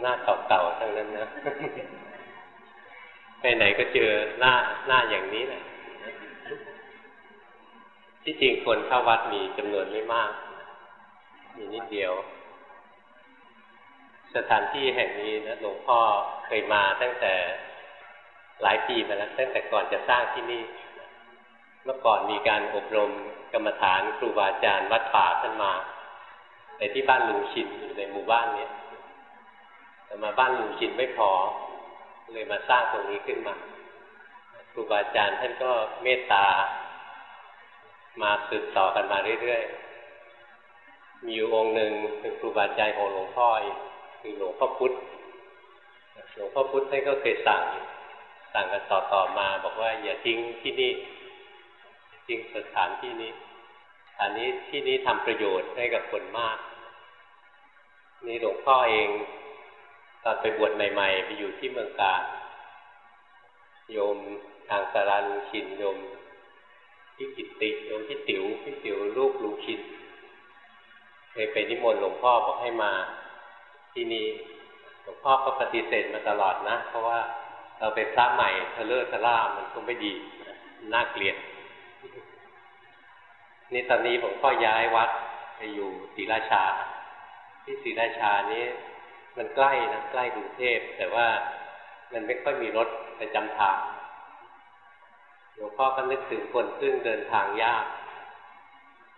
หน้าเก่าๆทั้งนั้นนะไปไหนก็เจอหน้าหน้าอย่างนี้แหละที่จริงคนเข้าวัดมีจำนวนไม่มาก มีนิดเดียว สถานที่แห่งนี้นะหลวงพ่อเคยมาตั้งแต่หลายปีมาแล้วตั้งแต่ก่อนจะสร้างที่นี่ เมื่อก่อนมีการอบรมกรรมฐานครูบาอาจารย์วัดป่าท่านมา ในที่บ้านลุงชินอยู่ในหมู่บ้านนี้ แต่มาบ้านลุงชินไม่พอ เลยมาสร้างตรงนี้ขึ้นมาครูบาอาจารย์ท่านก็เมตตา มาสืบต่อกันมาเรื่อยๆ มีอยู่องค์หนึ่งเป็นครูบาอาจารย์ของหลวงพ่อคือหลวงพ่อพุธหลวงพ่อพุธท่านก็เคยสั่งสั่งกันต่อๆมา บอกว่าอย่าทิ้งที่นี่ทิ้งสถานที่นี้อันนี้ที่นี้ทำประโยชน์ให้กับคนมาก นี่หลวงพ่อเอง ตอนไปบวชใหม่ ๆ ไปอยู่ที่เมืองกาโยมทางสารันชินโยมที่กิตติโยมที่ติ๋วที่ติ๋วลูกลุงชินเคยไปนิมนต์หลวงพ่อบอกให้มา ที่นี่หลวงพ่อก็ปฏิเสธมาตลอดนะ เพราะว่าเราเป็นพระใหม่ทะเลอทะล่ามันก็ไม่ดีน่าเกลียด นี่ตอนนี้ผมก็ย้ายวัดไปอยู่ศรีราชา ที่ศรีราชานี้ มันใกล้นะใกล้กรุงเทพแต่ว่ามันไม่ค่อยมีรถประจำทางหลวงพ่อก็นึกถึงคนซึ่งเดินทางยาก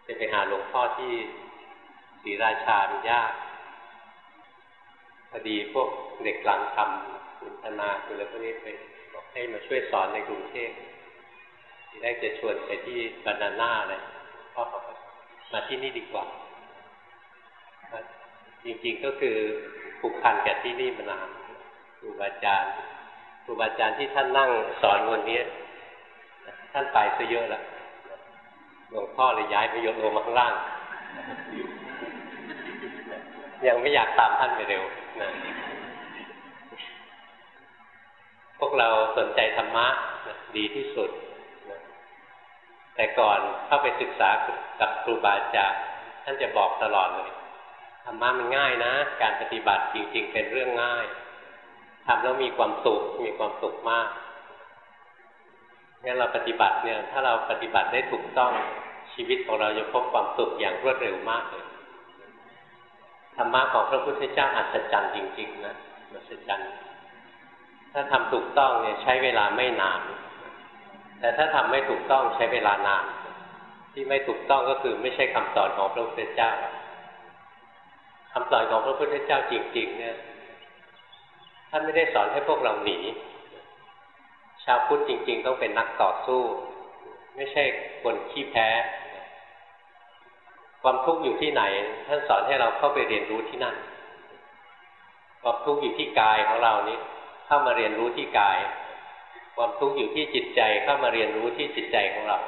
จะไปหาหลวงพ่อที่ศรีราชามันยากพอดีพวกเด็กหลังทำคุณธนาคุณอะไรพวกนี้ไปบอกให้มาช่วยสอนในกรุงเทพทีแรกจะชวนไปที่บานาน่าเลยพ่อมาที่นี่ดีกว่า จริงๆก็คือ ผูกพันกับที่นี่มานานครูบาอาจารย์ครูบาอาจารย์ที่ท่านนั่งสอนวันนี้ ท่านไปซะเยอะแล้วหลวงพ่อเลยย้ายไปยกลงมาข้างล่าง ยังไม่อยากตามท่านไปเร็วนะพวกเราสนใจธรรมะดีที่สุดแต่ก่อนเข้าไปศึกษากับครูบาอาจารย์ท่านจะบอกตลอดเลย ธรรมะมันง่ายนะ การปฏิบัติจริง ๆ เป็นเรื่องง่ายทำแล้วมีความสุขมีความสุขมากงั้นเราปฏิบัติเนี่ย ถ้าเราปฏิบัติได้ถูกต้องชีวิตของเราจะพบความสุขอย่างรวดเร็วมากเลยธรรมะของพระพุทธเจ้าอัศจรรย์จริง ๆ นะอัศจรรย์ถ้าทำถูกต้องเนี่ยใช้เวลาไม่นาน แต่ถ้าทำไม่ถูกต้องใช้เวลานาน ที่ไม่ถูกต้องก็คือไม่ใช่คำสอนของพระพุทธเจ้า คำสอนของพระพุทธเจ้าจริง ๆ เนี่ยท่านไม่ได้สอนให้พวกเราหนี ชาวพุทธจริง ๆ ต้องเป็นนักต่อสู้ ไม่ใช่คนขี้แพ้ ความทุกข์อยู่ที่ไหน ท่านสอนให้เราเข้าไปเรียนรู้ที่นั่น ความทุกข์อยู่ที่กายของเรานี้ เข้ามาเรียนรู้ที่กาย ความทุกข์อยู่ที่จิตใจเข้ามาเรียนรู้ที่จิตใจของเรา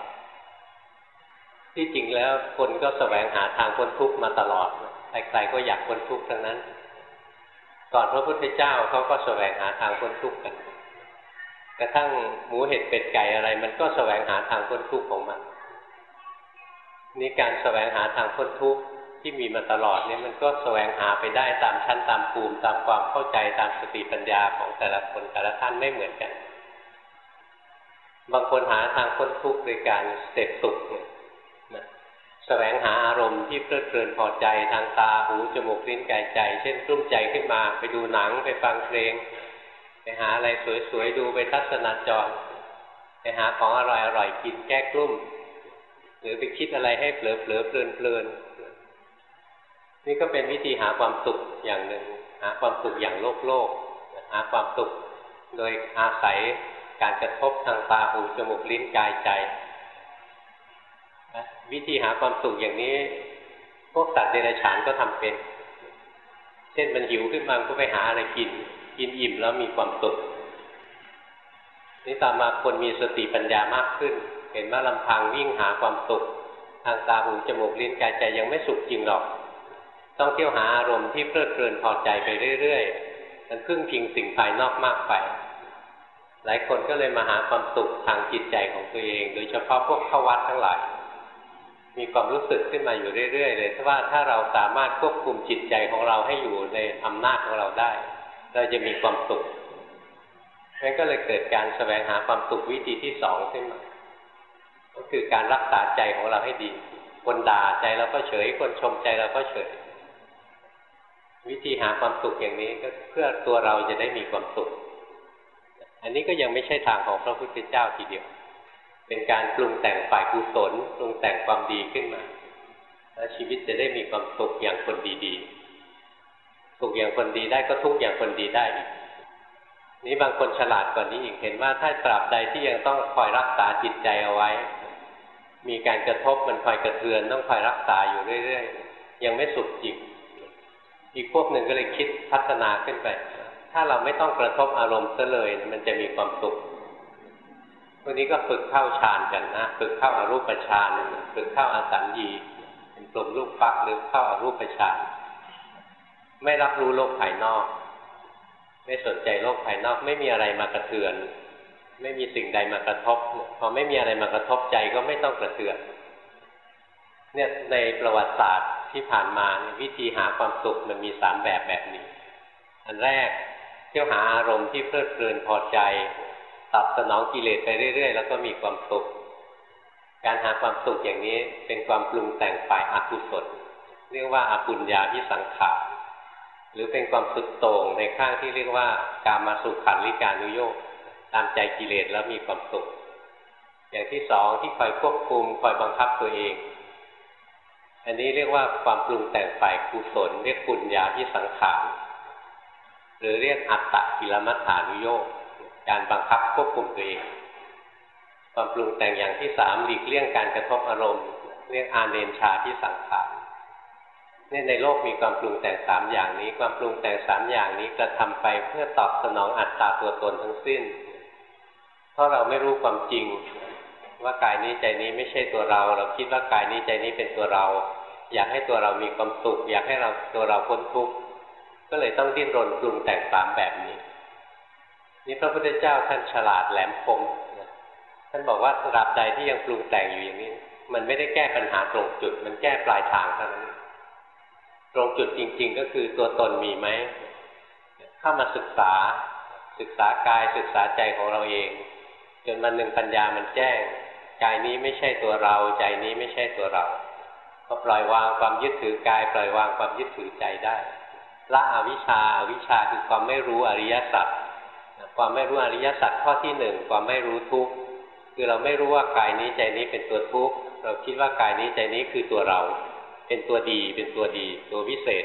ที่จริงแล้วคนก็แสวงหาทางพ้นทุกข์มาตลอดใครๆก็อยากพ้นทุกข์ทั้งนั้น ก่อนพระพุทธเจ้าเขาก็แสวงหาทางพ้นทุกข์กัน กระทั่งหมูเห็ดเป็ดไก่อะไร มันก็แสวงหาทางพ้นทุกข์ของมันนี่การแสวงหาทางพ้นทุกข์ที่มีมาตลอดเนี่ยมันก็แสวงหาไปได้ตามชั้นตามภูมิตามความเข้าใจตามสติปัญญาของแต่ละคนแต่ละท่านไม่เหมือนกัน บางคนหาทางพ้นทุกข์โดยการเสพสุขเนี่ย แสวงหาอารมณ์ที่เพลิดเพลินพอใจทางตาหูจมูกลิ้นกายใจ เช่นรุ่มใจขึ้นมาไปดูหนังไปฟังเพลง ไปหาอะไรสวยๆดูไปทัศนจร ไปหาของอร่อยๆกินแก้กลุ้มหรือไปคิดอะไรให้เผลอๆเพลินๆนี่ก็เป็นวิธีหาความสุขอย่างหนึ่ง หาความสุขอย่างโลกโลกหาความสุขโดยอาศัยการกระทบทางตาหูจมูกลิ้นกายใจ วิธีหาความสุขอย่างนี้ พวกสัตว์เดรัจฉานก็ทำเป็น เช่นมันหิวขึ้นมาก็ไปหาอะไรกิน กินอิ่มแล้วมีความสุขนี่ตามมาคนมีสติปัญญามากขึ้น เห็นว่าลำพังวิ่งหาความสุข ทางตาหูจมูกลิ้นกายใจยังไม่สุขจริงหรอก ต้องเที่ยวหาอารมณ์ที่เพลิดเพลินพอใจไปเรื่อยๆมันพึ่งพิงสิ่งภายนอกมากไป หลายคนก็เลยมาหาความสุขทางจิตใจของตัวเอง โดยเฉพาะพวกเข้าวัดทั้งหลาย มีความรู้สึกขึ้นมาอยู่เรื่อยๆเลยว่าถ้าเราสามารถควบคุมจิตใจของเราให้อยู่ในอำนาจของเราได้ เราจะมีความสุขงั้นก็เลยเกิดการแสวงหาความสุขวิธีที่สองขึ้นมา ก็คือการรักษาใจของเราให้ดี คนด่าใจเราก็เฉย คนชมใจเราก็เฉย วิธีหาความสุขอย่างนี้ก็เพื่อตัวเราจะได้มีความสุข อันนี้ก็ยังไม่ใช่ทางของพระพุทธเจ้าทีเดียว เป็นการปรุงแต่งฝ่ายกุศลปรุงแต่งความดีขึ้นมา แล้วชีวิตจะได้มีความสุขอย่างคนดีๆสุขอย่างคนดีได้ก็ทุกอย่างคนดีได้อีกนี้บางคนฉลาดกว่านี้อีกเห็นว่าถ้าตราบใดที่ยังต้องคอยรักษาจิตใจเอาไว้ มีการกระทบมันคอยกระเทือนต้องคอยรักษาอยู่เรื่อยๆ ยังไม่สุขจริงอีกพวกหนึ่งก็เลยคิดพัฒนาขึ้นไป ถ้าเราไม่ต้องกระทบอารมณ์ซะเลย มันจะมีความสุข วันนี้ก็ฝึกเข้าฌานกันนะ ฝึกเข้าอารูปฌาน ฝึกเข้าอาสัญญีเป็นกลุ่มลูกฟักหรือเข้าอารูปฌาน ไม่รับรู้โลกภายนอก ไม่สนใจโลกภายนอก ไม่มีอะไรมากระเทือน ไม่มีสิ่งใดมากระทบ พอไม่มีอะไรมากระทบใจก็ไม่ต้องกระเทือน เนี่ยในประวัติศาสตร์ที่ผ่านมาวิธีหาความสุขมันมีสามแบบแบบนี้ อันแรกเที่ยวหาอารมณ์ที่เพลิดเพลินพอใจ ตอบสนองกิเลสไปเรื่อย ๆ แล้วก็มีความสุข การหาความสุขอย่างนี้เป็นความปรุงแต่งฝ่ายอกุศลเรียกว่าอาปุญญาพิสังขารหรือเป็นความสุดโต่งในข้างที่เรียกว่า การมาสุขขันลิการนุโยกตามใจกิเลสแล้วมีความสุข อย่างที่สองที่คอยควบคุมคอยบังคับตัวเอง อันนี้เรียกว่าความปรุงแต่งฝ่ายกุศล เรียกปุญญาพิสังขารหรือเรียกอัตตะกิลมัฏฐานุโยก การบังคับควบคุมตัวเอง ความปรุงแต่งอย่างที่สามหลีกเลี่ยงการกระทบอารมณ์ เรียกอาเนนชาที่สังขารนี่ในโลกมีความปรุงแต่งสามอย่างนี้ ความปรุงแต่งสามอย่างนี้กระทำไปเพื่อตอบสนองอัตตาตัวตนทั้งสิ้น เพราะเราไม่รู้ความจริง ว่ากายนี้ใจนี้ไม่ใช่ตัวเรา เราคิดว่ากายนี้ใจนี้เป็นตัวเรา อยากให้ตัวเรามีความสุข อยากให้เราตัวเราพ้นทุกข์ก็เลยต้องดิ้นรนปรุงแต่งสามแบบนี้ นี่พระพุทธเจ้าท่านฉลาดแหลมคมท่านบอกว่าตราบใดที่ยังปรุงแต่งอยู่อย่างนี้ มันไม่ได้แก้ปัญหาตรงจุด มันแก้ปลายทางเท่านั้นตรงจุดจริง ๆ ก็คือตัวตนมีไหมเข้ามาศึกษาศึกษากายศึกษาใจของเราเอง จนมันหนึ่งปัญญามันแจ้งกายนี้ไม่ใช่ตัวเรา ใจนี้ไม่ใช่ตัวเราก็ปล่อยวางความยึดถือกาย ปล่อยวางความยึดถือใจได้ละอวิชชาอาวิชชาคือความไม่รู้อริยสัจ ความไม่รู้อริยสัจข้อที่หนึ่งความไม่รู้ทุกข์คือเราไม่รู้ว่ากายนี้ใจนี้เป็นตัวทุกข์เราคิดว่ากายนี้ใจนี้คือตัวเรา เป็นตัวดี เป็นตัวดี ตัววิเศษ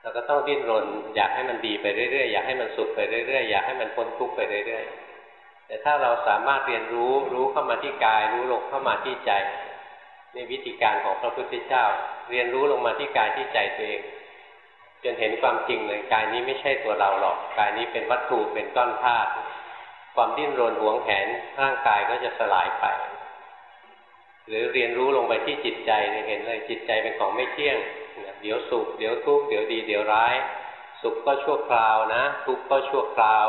เราก็ต้องดิ้นรน อยากให้มันดีไปเรื่อยๆอยากให้มันสุขไปเรื่อยๆอยากให้มันพ้นทุกข์ไปเรื่อยๆแต่ถ้าเราสามารถเรียนรู้รู้เข้ามาที่กาย รู้ลงเข้ามาที่ใจนี่วิธีการของพระพุทธเจ้า เรียนรู้ลงมาที่กายที่ใจตัวเอง จนเห็นความจริงเลยกายนี้ไม่ใช่ตัวเราหรอกกายนี้เป็นวัตถุเป็นก้อนธาตุความดิ้นรนหวงแหนร่างกายก็จะสลายไป หรือเรียนรู้ลงไปที่จิตใจเห็นเลยจิตใจเป็นของไม่เที่ยง เดี๋ยวสุขเดี๋ยวทุกข์เดี๋ยวดีเดี๋ยวร้าย สุขก็ชั่วคราวนะ ทุกข์ก็ชั่วคราว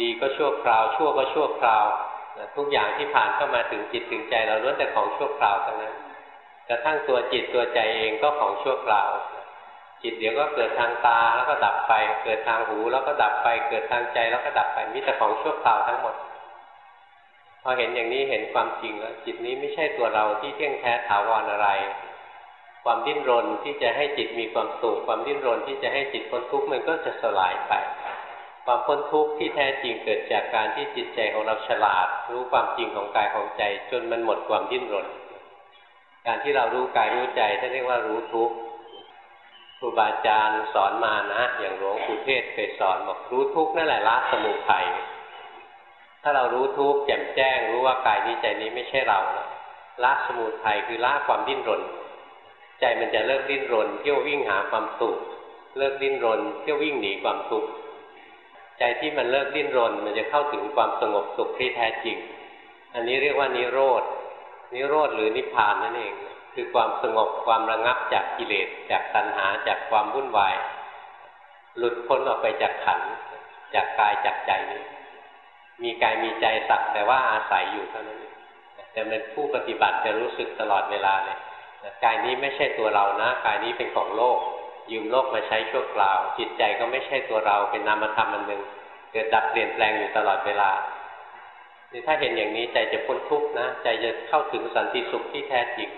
ดีก็ชั่วคราว ชั่วก็ชั่วคราวทุกอย่างที่ผ่านเข้ามาถึงจิตถึงใจเราล้วนแต่ของชั่วคราวทั้งนั้นกระทั่งตัวจิตตัวใจเองก็ของชั่วคราว จิตเดี๋ยวก็เกิดทางตาแล้วก็ดับไป เกิดทางหู แล้วก็ดับไป เกิดทางใจแล้วก็ดับไปมิแต่ของชั่วคราวทั้งหมด พอเห็นอย่างนี้เห็นความจริงแล้วจิตนี้ไม่ใช่ตัวเราที่เที่ยงแท้ถาวรอะไร ความดิ้นรนที่จะให้จิตมีความสุขความดิ้นรนที่จะให้จิตพ้นทุกข์มันก็จะสลายไป ความพ้นทุกข์ที่แท้จริงเกิดจากการที่จิตใจของเราฉลาด รู้ความจริงของกายของใจ จนมันหมดความดิ้นรน การที่เรารู้กายรู้ใจท่านเรียกว่ารู้ทุกข์ ครูบาอาจารย์สอนมานะ อย่างหลวงปู่เทศเคยสอนบอกรู้ทุกนั่นแหละละสมุทัยถ้าเรารู้ทุกแจ่มแจ้ง รู้ว่ากายนี้ใจนี้ไม่ใช่เราละสมุทัยคือละความดิ้นรน ใจมันจะเลิกดิ้นรนเที่ยววิ่งหาความสุขเลิกดิ้นรนเที่ยววิ่งหนีความทุกข์ใจที่มันเลิกดิ้นรน มันจะเข้าถึงความสงบสุขที่แท้จริง อันนี้เรียกว่านิโรธนิโรธหรือนิพพานนั่นเอง คือความสงบความระงับจากกิเลสจากตัณหาจากความวุ่นวาย หลุดพ้นออกไปจากขันจากกายจากใจนี้ มีกายมีใจสักแต่ว่าอาศัยอยู่เท่านั้นแต่เป็นผู้ปฏิบัติจะรู้สึกตลอดเวลาเลยกายนี้ไม่ใช่ตัวเรานะ กายนี้เป็นของโลก ยืมโลกมาใช้ชั่วคราว จิตใจก็ไม่ใช่ตัวเราเป็นนามธรรมอันหนึ่งเกิดดับเปลี่ยนแปลงอยู่ตลอดเวลานี่ถ้าเห็นอย่างนี้ใจจะพ้นทุกข์นะ ใจจะเข้าถึงสันติสุขที่แท้จริง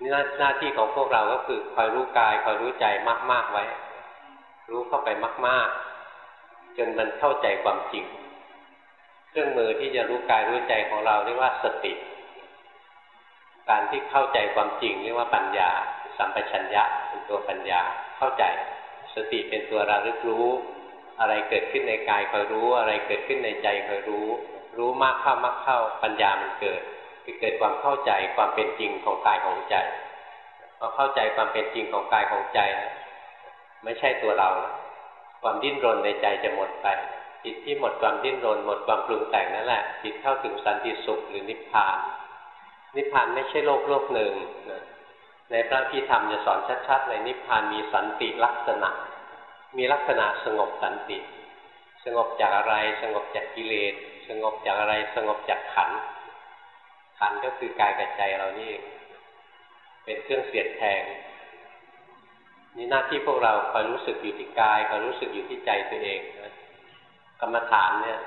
นี่หน้าที่ของพวกเราก็คือคอยรู้กายคอยรู้ใจมาก ๆไว้ รู้เข้าไปมาก ๆ จนมันเข้าใจความจริง เครื่องมือที่จะรู้กายรู้ใจของเราเรียกว่าสติ การที่เข้าใจความจริงเรียกว่าปัญญา สัมปชัญญะเป็นตัวปัญญาเข้าใจ สติเป็นตัวระลึกรู้ อะไรเกิดขึ้นในกายคอยรู้ อะไรเกิดขึ้นในใจคอยรู้ รู้มากเข้ามากเข้าปัญญามันเกิด คือเกิดความเข้าใจความเป็นจริงของกายของใจพอเข้าใจความเป็นจริงของกายของใจไม่ใช่ตัวเราความดิ้นรนในใจจะหมดไปจิตที่หมดความดิ้นรนหมดความปรุงแต่งนั่นแหละจิตเข้าถึงสันติสุขหรือนิพพาน นิพพานไม่ใช่โลกโลกหนึ่งในพระพิธรรมจะสอนชัดๆเลยนิพพานมีสันติลักษณะ มีลักษณะสงบสันติ สงบจากอะไรสงบจากกิเลส สงบจากอะไรสงบจากขัน ขันก็คือกายกับใจเรานี่เองเป็นเครื่องเสียดแทงนี่หน้าที่พวกเราคอยรู้สึกอยู่ที่กายคอยรู้สึกอยู่ที่ใจตัวเองนะกรรมฐานเนี่ย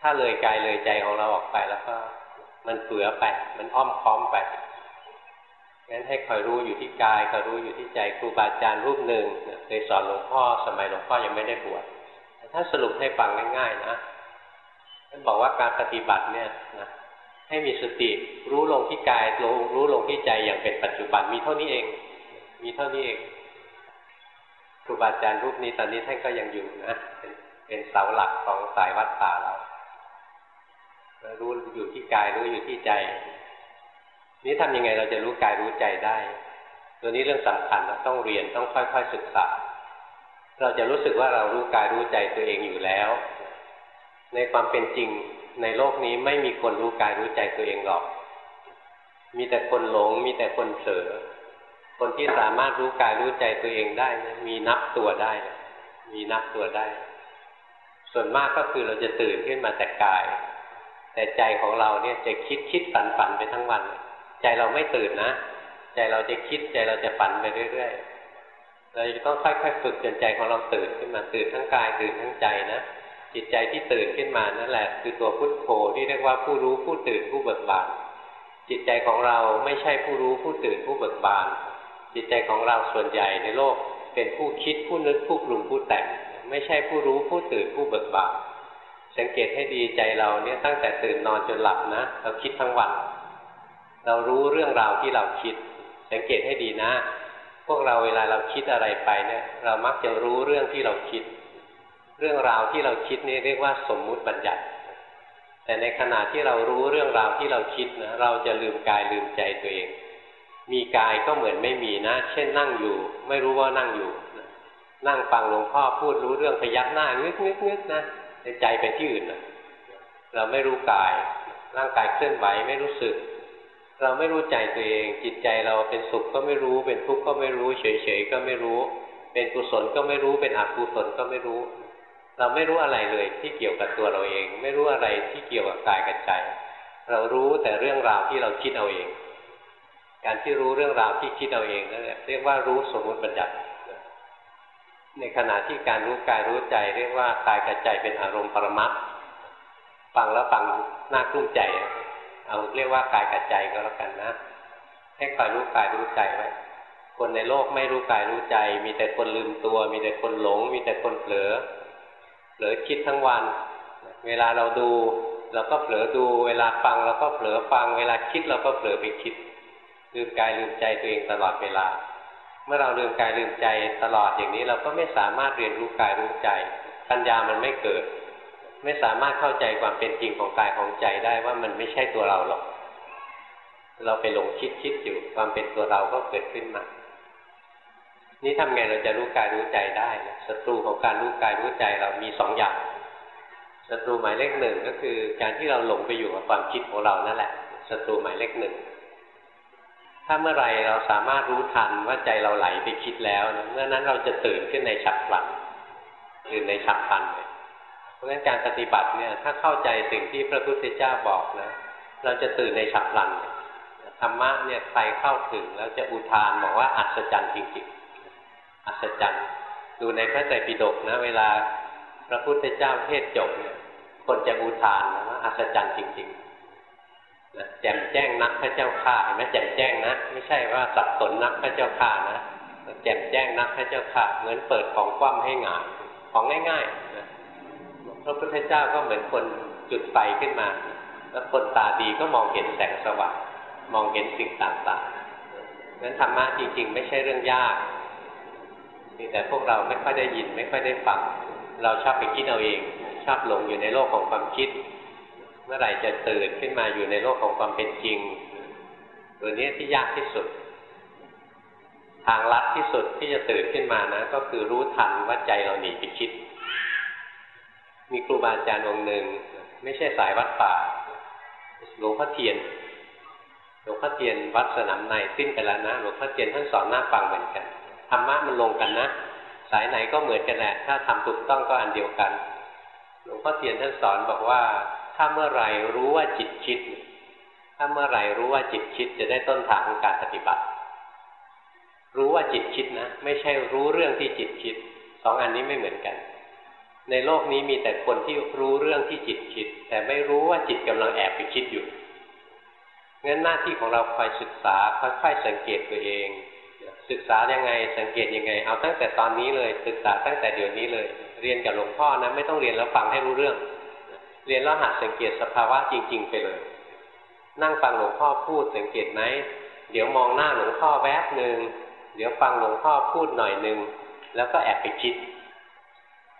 ถ้าเลยกายเลยใจของเราออกไปแล้วก็ มันเฟือไปมันอ้อมค้อมไปงั้นให้คอยรู้อยู่ที่กายคอยรู้อยู่ที่ใจครูบาอาจารย์รูปหนึ่งเคยสอนหลวงพ่อสมัยหลวงพ่อยังไม่ได้บวชถ้าสรุปให้ฟังง่ายๆนะท่านบอกว่าการปฏิบัติเนี่ยนะ ให้มีสติรู้ลงที่กายลงรู้ลงที่ใจอย่างเป็นปัจจุบันมีเท่านี้เอง มีเท่านี้เองครูบาอาจารย์รูปนี้ตอนนี้ท่านก็ยังอยู่นะเป็นเป็นเสาหลักของสายวัดป่าเรารู้อยู่ที่กายรู้อยู่ที่ใจ นี้ทำยังไงเราจะรู้กายรู้ใจได้ ตัวนี้เรื่องสำคัญเราต้องเรียนต้องค่อยๆศึกษา เราจะรู้สึกว่าเรารู้กายรู้ใจตัวเองอยู่แล้ว ในความเป็นจริงในโลกนี้ไม่มีคนรู้กายรู้ใจตัวเองหรอก มีแต่คนหลง มีแต่คนเผลอ คนที่สามารถรู้กายรู้ใจตัวเองได้นะมีนับตัวได้ มีนับตัวได้ ส่วนมากก็คือเราจะตื่นขึ้นมาแต่กาย แต่ใจของเราเนี่ยจะคิดคิดฝันฝันไปทั้งวัน ใจเราไม่ตื่นนะ ใจเราจะคิดใจเราจะฝันไปเรื่อยๆ เราจะต้องค่อยๆฝึกจนใจของเราตื่นขึ้นมาตื่นทั้งกายตื่นทั้งใจนะ จิตใจที่ตื่นขึ้นมานั่นแหละ คือตัวพุทโธที่เรียกว่าผู้รู้ผู้ตื่นผู้เบิกบาน จิตใจของเราไม่ใช่ผู้รู้ผู้ตื่นผู้เบิกบาน จิตใจของเราส่วนใหญ่ในโลก เป็นผู้คิดผู้นึกผู้ปรุงผู้แต่ง ไม่ใช่ผู้รู้ผู้ตื่นผู้เบิกบานสังเกตให้ดีใจเราเนี่ยตั้งแต่ตื่นนอนจนหลับนะ เราคิดทั้งวัน เรารู้เรื่องราวที่เราคิด สังเกตให้ดีนะ พวกเราเวลาเราคิดอะไรไปเนี่ย เรามักจะรู้เรื่องที่เราคิด เรื่องราวที่เราคิดนี่เรียกว่าสมมุติบัญญัติ แต่ในขณะที่เรารู้เรื่องราวที่เราคิดนะเราจะลืมกายลืมใจตัวเอง มีกายก็เหมือนไม่มีนะ เช่นนั่งอยู่ ไม่รู้ว่านั่งอยู่ นั่งฟังหลวงพ่อพูดรู้เรื่องพยักหน้างึกงึกงึกนะแต่ใจไปที่อื่นนะเราไม่รู้กาย ร่างกายเคลื่อนไหวไม่รู้สึก เราไม่รู้ใจตัวเอง จิตใจเราเป็นสุขก็ไม่รู้ เป็นทุกข์ก็ไม่รู้ เฉยๆก็ไม่รู้ เป็นกุศลก็ไม่รู้ เป็นอกุศลก็ไม่รู้ เราไม่รู้อะไรเลยที่เกี่ยวกับตัวเราเอง ไม่รู้อะไรที่เกี่ยวกับกายกับใจ เรารู้แต่เรื่องราวที่เราคิดเอาเอง การที่รู้เรื่องราวที่คิดเอาเองนั่นแหละเรียกว่ารู้สมมติบัญญัติ ในขณะที่การรู้กายรู้ใจ เรียกว่ากายกับใจเป็นอารมณ์ปรมัตฟังแล้วฟังหน้ากลุ้มใจ เอาเรียกว่ากายกับใจก็แล้วกันนะให้คอยรู้กายรู้ใจไว้คนในโลกไม่รู้กายรู้ใจ มีแต่คนลืมตัว มีแต่คนหลง มีแต่คนเผลอ เผลอคิดทั้งวัน เวลาเราดูเราก็เผลอดู เวลาฟังเราก็เผลอฟัง เวลาคิดเราก็เผลอไปคิด ลืมกายลืมใจตัวเองตลอดเวลา เมื่อเราลืมกายลืมใจตลอดอย่างนี้ เราก็ไม่สามารถเรียนรู้กายรู้ใจ ปัญญามันไม่เกิด ไม่สามารถเข้าใจความเป็นจริงของกายของใจได้ว่ามันไม่ใช่ตัวเราหรอก เราไปหลงคิดคิดอยู่ความเป็นตัวเราก็เกิดขึ้นมา นี่ทำไงเราจะรู้กายรู้ใจได้ศัตรูของการรู้กายรู้ใจเรามีสองอย่างศัตรูหมายเลขหนึ่งก็คือ การที่เราหลงไปอยู่กับความคิดของเรานั่นแหละศัตรูหมายเลขหนึ่งถ้าเมื่อไรเราสามารถรู้ทันว่าใจเราไหลไปคิดแล้วเมื่อนั้นเราจะตื่นขึ้นในฉับพลันตื่นในฉับพลันเลยเพราะฉะนั้นการปฏิบัติเนี่ยถ้าเข้าใจสิ่งที่พระพุทธเจ้าบอกนะเราจะตื่นในฉับพลันธรรมะเนี่ยใครเข้าถึงแล้วจะอุทานบอกว่าอัศจรรย์จริงๆ อัศจรรย์ดูในพระไตรปิฎกนะ เวลาพระพุทธเจ้าเทศจบเนี่ยคนจะอุทานนะว่าอัศจรรย์จริงๆนะแจ่มแจ้งนักพระเจ้าข่าเห็นไหมแจ่มแจ้งนะ ไม่ใช่ว่าสับสนนักพระเจ้าข่านะแจ่มแจ้งนักพระเจ้าข่าเหมือนเปิดของคว่ำให้หงายของง่ายๆนะพระพุทธเจ้าก็เหมือนคนจุดไฟขึ้นมา แล้วคนตาดีก็มองเห็นแสงสว่างมองเห็นสิ่งต่างๆนั้นธรรมะจริงๆ ไม่ใช่เรื่องยาก แต่พวกเราไม่ค่อยได้ยินไม่ค่อยได้ฟังเราชอบไปคิดเอาเอง ชอบหลงอยู่ในโลกของความคิด เมื่อไหร่จะตื่นขึ้นมาอยู่ในโลกของความเป็นจริง ตัวนี้ที่ยากที่สุด ทางลัดที่สุดที่จะตื่นขึ้นมานะ ก็คือรู้ทันว่าใจเราหนีไปคิด มีครูบาอาจารย์องค์หนึ่ง ไม่ใช่สายวัดป่าหลวงพ่อเทียนหลวงพ่อเทียนวัดสนามในสิ้นไปแล้วนะหลวงพ่อเทียนท่านสอนหน้าฟังเหมือนกัน ธรรมะมันลงกันนะ สายไหนก็เหมือนกันแหละ ถ้าทำถูกต้องก็อันเดียวกัน หลวงพ่อเทียนท่านสอนบอกว่า ถ้าเมื่อไหร่รู้ว่าจิตคิด ถ้าเมื่อไหร่รู้ว่าจิตคิดจะได้ต้นทางของการปฏิบัติ รู้ว่าจิตคิดนะ ไม่ใช่รู้เรื่องที่จิตคิด สองอันนี้ไม่เหมือนกัน ในโลกนี้มีแต่คนที่รู้เรื่องที่จิตคิด แต่ไม่รู้ว่าจิตกำลังแอบไปคิดอยู่งั้นหน้าที่ของเราคอยศึกษาค่อยๆสังเกตตัวเอง ศึกษายังไงสังเกตยังไง เอาตั้งแต่ตอนนี้เลยศึกษาตั้งแต่เดี๋ยวนี้เลย เรียนกับหลวงพ่อนะไม่ต้องเรียนแล้วฟังให้รู้เรื่อง เรียนแล้วหัดสังเกตสภาวะจริง ๆ ไปเลย นั่งฟังหลวงพ่อพูดสังเกตไหมเดี๋ยวมองหน้าหลวงพ่อแวบหนึ่งเดี๋ยวฟังหลวงพ่อพูดหน่อยหนึ่งแล้วก็แอบไปคิด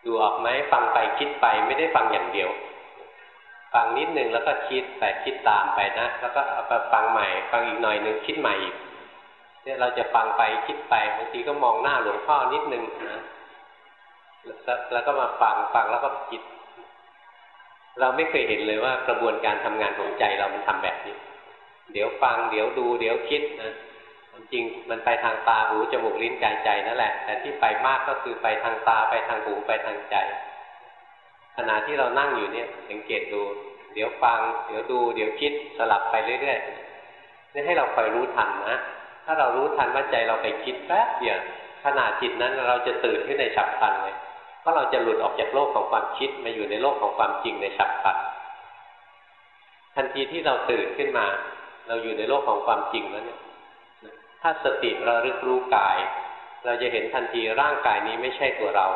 ดูออกไหมฟังไปคิดไปไม่ได้ฟังอย่างเดียว ฟังนิดหนึ่งแล้วก็คิดแต่คิดตามไปนะ แล้วก็ฟังใหม่ ฟังอีกหน่อยหนึ่งคิดใหม่อีก เนี่ยเราจะฟังไปคิดไปบางทีก็มองหน้าหลวงพ่อนิดนึงนะแล้วก็มาฟังฟังแล้วก็คิด เราไม่เคยเห็นเลยว่ากระบวนการทำงานของใจเรามันทำแบบนี้ เดี๋ยวฟังเดี๋ยวดู เดี๋ยวคิดนะจริงมันไปทางตาหูจมูกลิ้นกายใจนั่นแหละ แต่ที่ไปมากก็คือไปทางตาไปทางหูไปทางใจ ขณะที่เรานั่งอยู่เนี่ยสังเกตดู เดี๋ยวฟัง เดี๋ยวดู เดี๋ยวคิดสลับไปเรื่อยๆนี่ให้เราคอยรู้ทันนะ ถ้าเรารู้ทันว่าใจเราไปคิดแป๊บเดียวขณะจิตนั้นเราจะตื่นขึ้นในฉับพลันเลยเพราะเราจะหลุดออกจากโลกของความคิดมาอยู่ในโลกของความจริงในฉับพลันทันทีที่เราตื่นขึ้นมา เราอยู่ในโลกของความจริงแล้วเนี่ยถ้าสติเรารึกรู้กาย เราจะเห็นทันทีร่างกายนี้ไม่ใช่ตัวเรา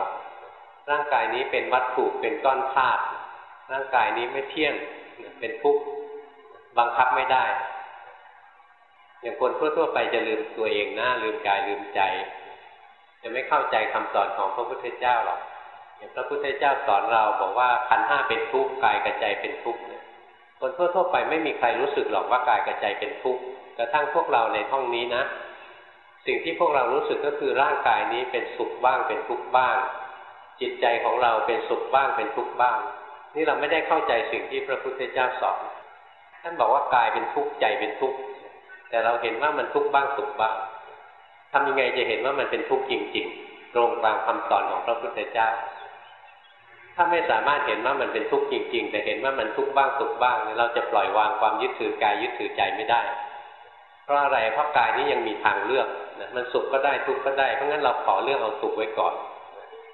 ร่างกายนี้เป็นวัตถุเป็นก้อนธาตุร่างกายนี้ไม่เที่ยงเป็นทุกข์บังคับไม่ได้ อย่างคนทั่วๆไปจะลืมตัวเองนะลืมกายลืมใจ จะไม่เข้าใจคำสอนของพระพุทธเจ้าหรอกอย่างพระพุทธเจ้าสอนเราบอกว่าขันห้าเป็นทุกข์กายกับใจเป็นทุกข์คนทั่วๆไปไม่มีใครรู้สึกหรอกว่ากายกับใจเป็นทุกข์กระทั่งพวกเราในห้องนี้นะ สิ่งที่พวกเรารู้สึกก็คือร่างกายนี้เป็นสุขบ้างเป็นทุกข์บ้าง จิตใจของเราเป็นสุขบ้างเป็นทุกข์บ้าง นี่เราไม่ได้เข้าใจสิ่งที่พระพุทธเจ้าสอนท่านบอกว่ากายเป็นทุกข์ใจเป็นทุกข์ แต่เราเห็นว่ามันทุกข์บ้างสุขบ้างทำยังไงจะเห็นว่ามันเป็นทุกข์จริง ๆ ตรงตามคำสอนของพระพุทธเจ้า ถ้าไม่สามารถเห็นว่ามันเป็นทุกข์จริง ๆ แต่เห็นว่ามันทุกข์บ้างสุขบ้างเราจะปล่อยวางความยึดถือกายยึดถือใจไม่ได้ เพราะอะไรเพราะกายนี้ยังมีทางเลือกนะมันสุขก็ได้ทุกข์ก็ได้เพราะงั้นเราขอเลือกเอาสุขไว้ก่อน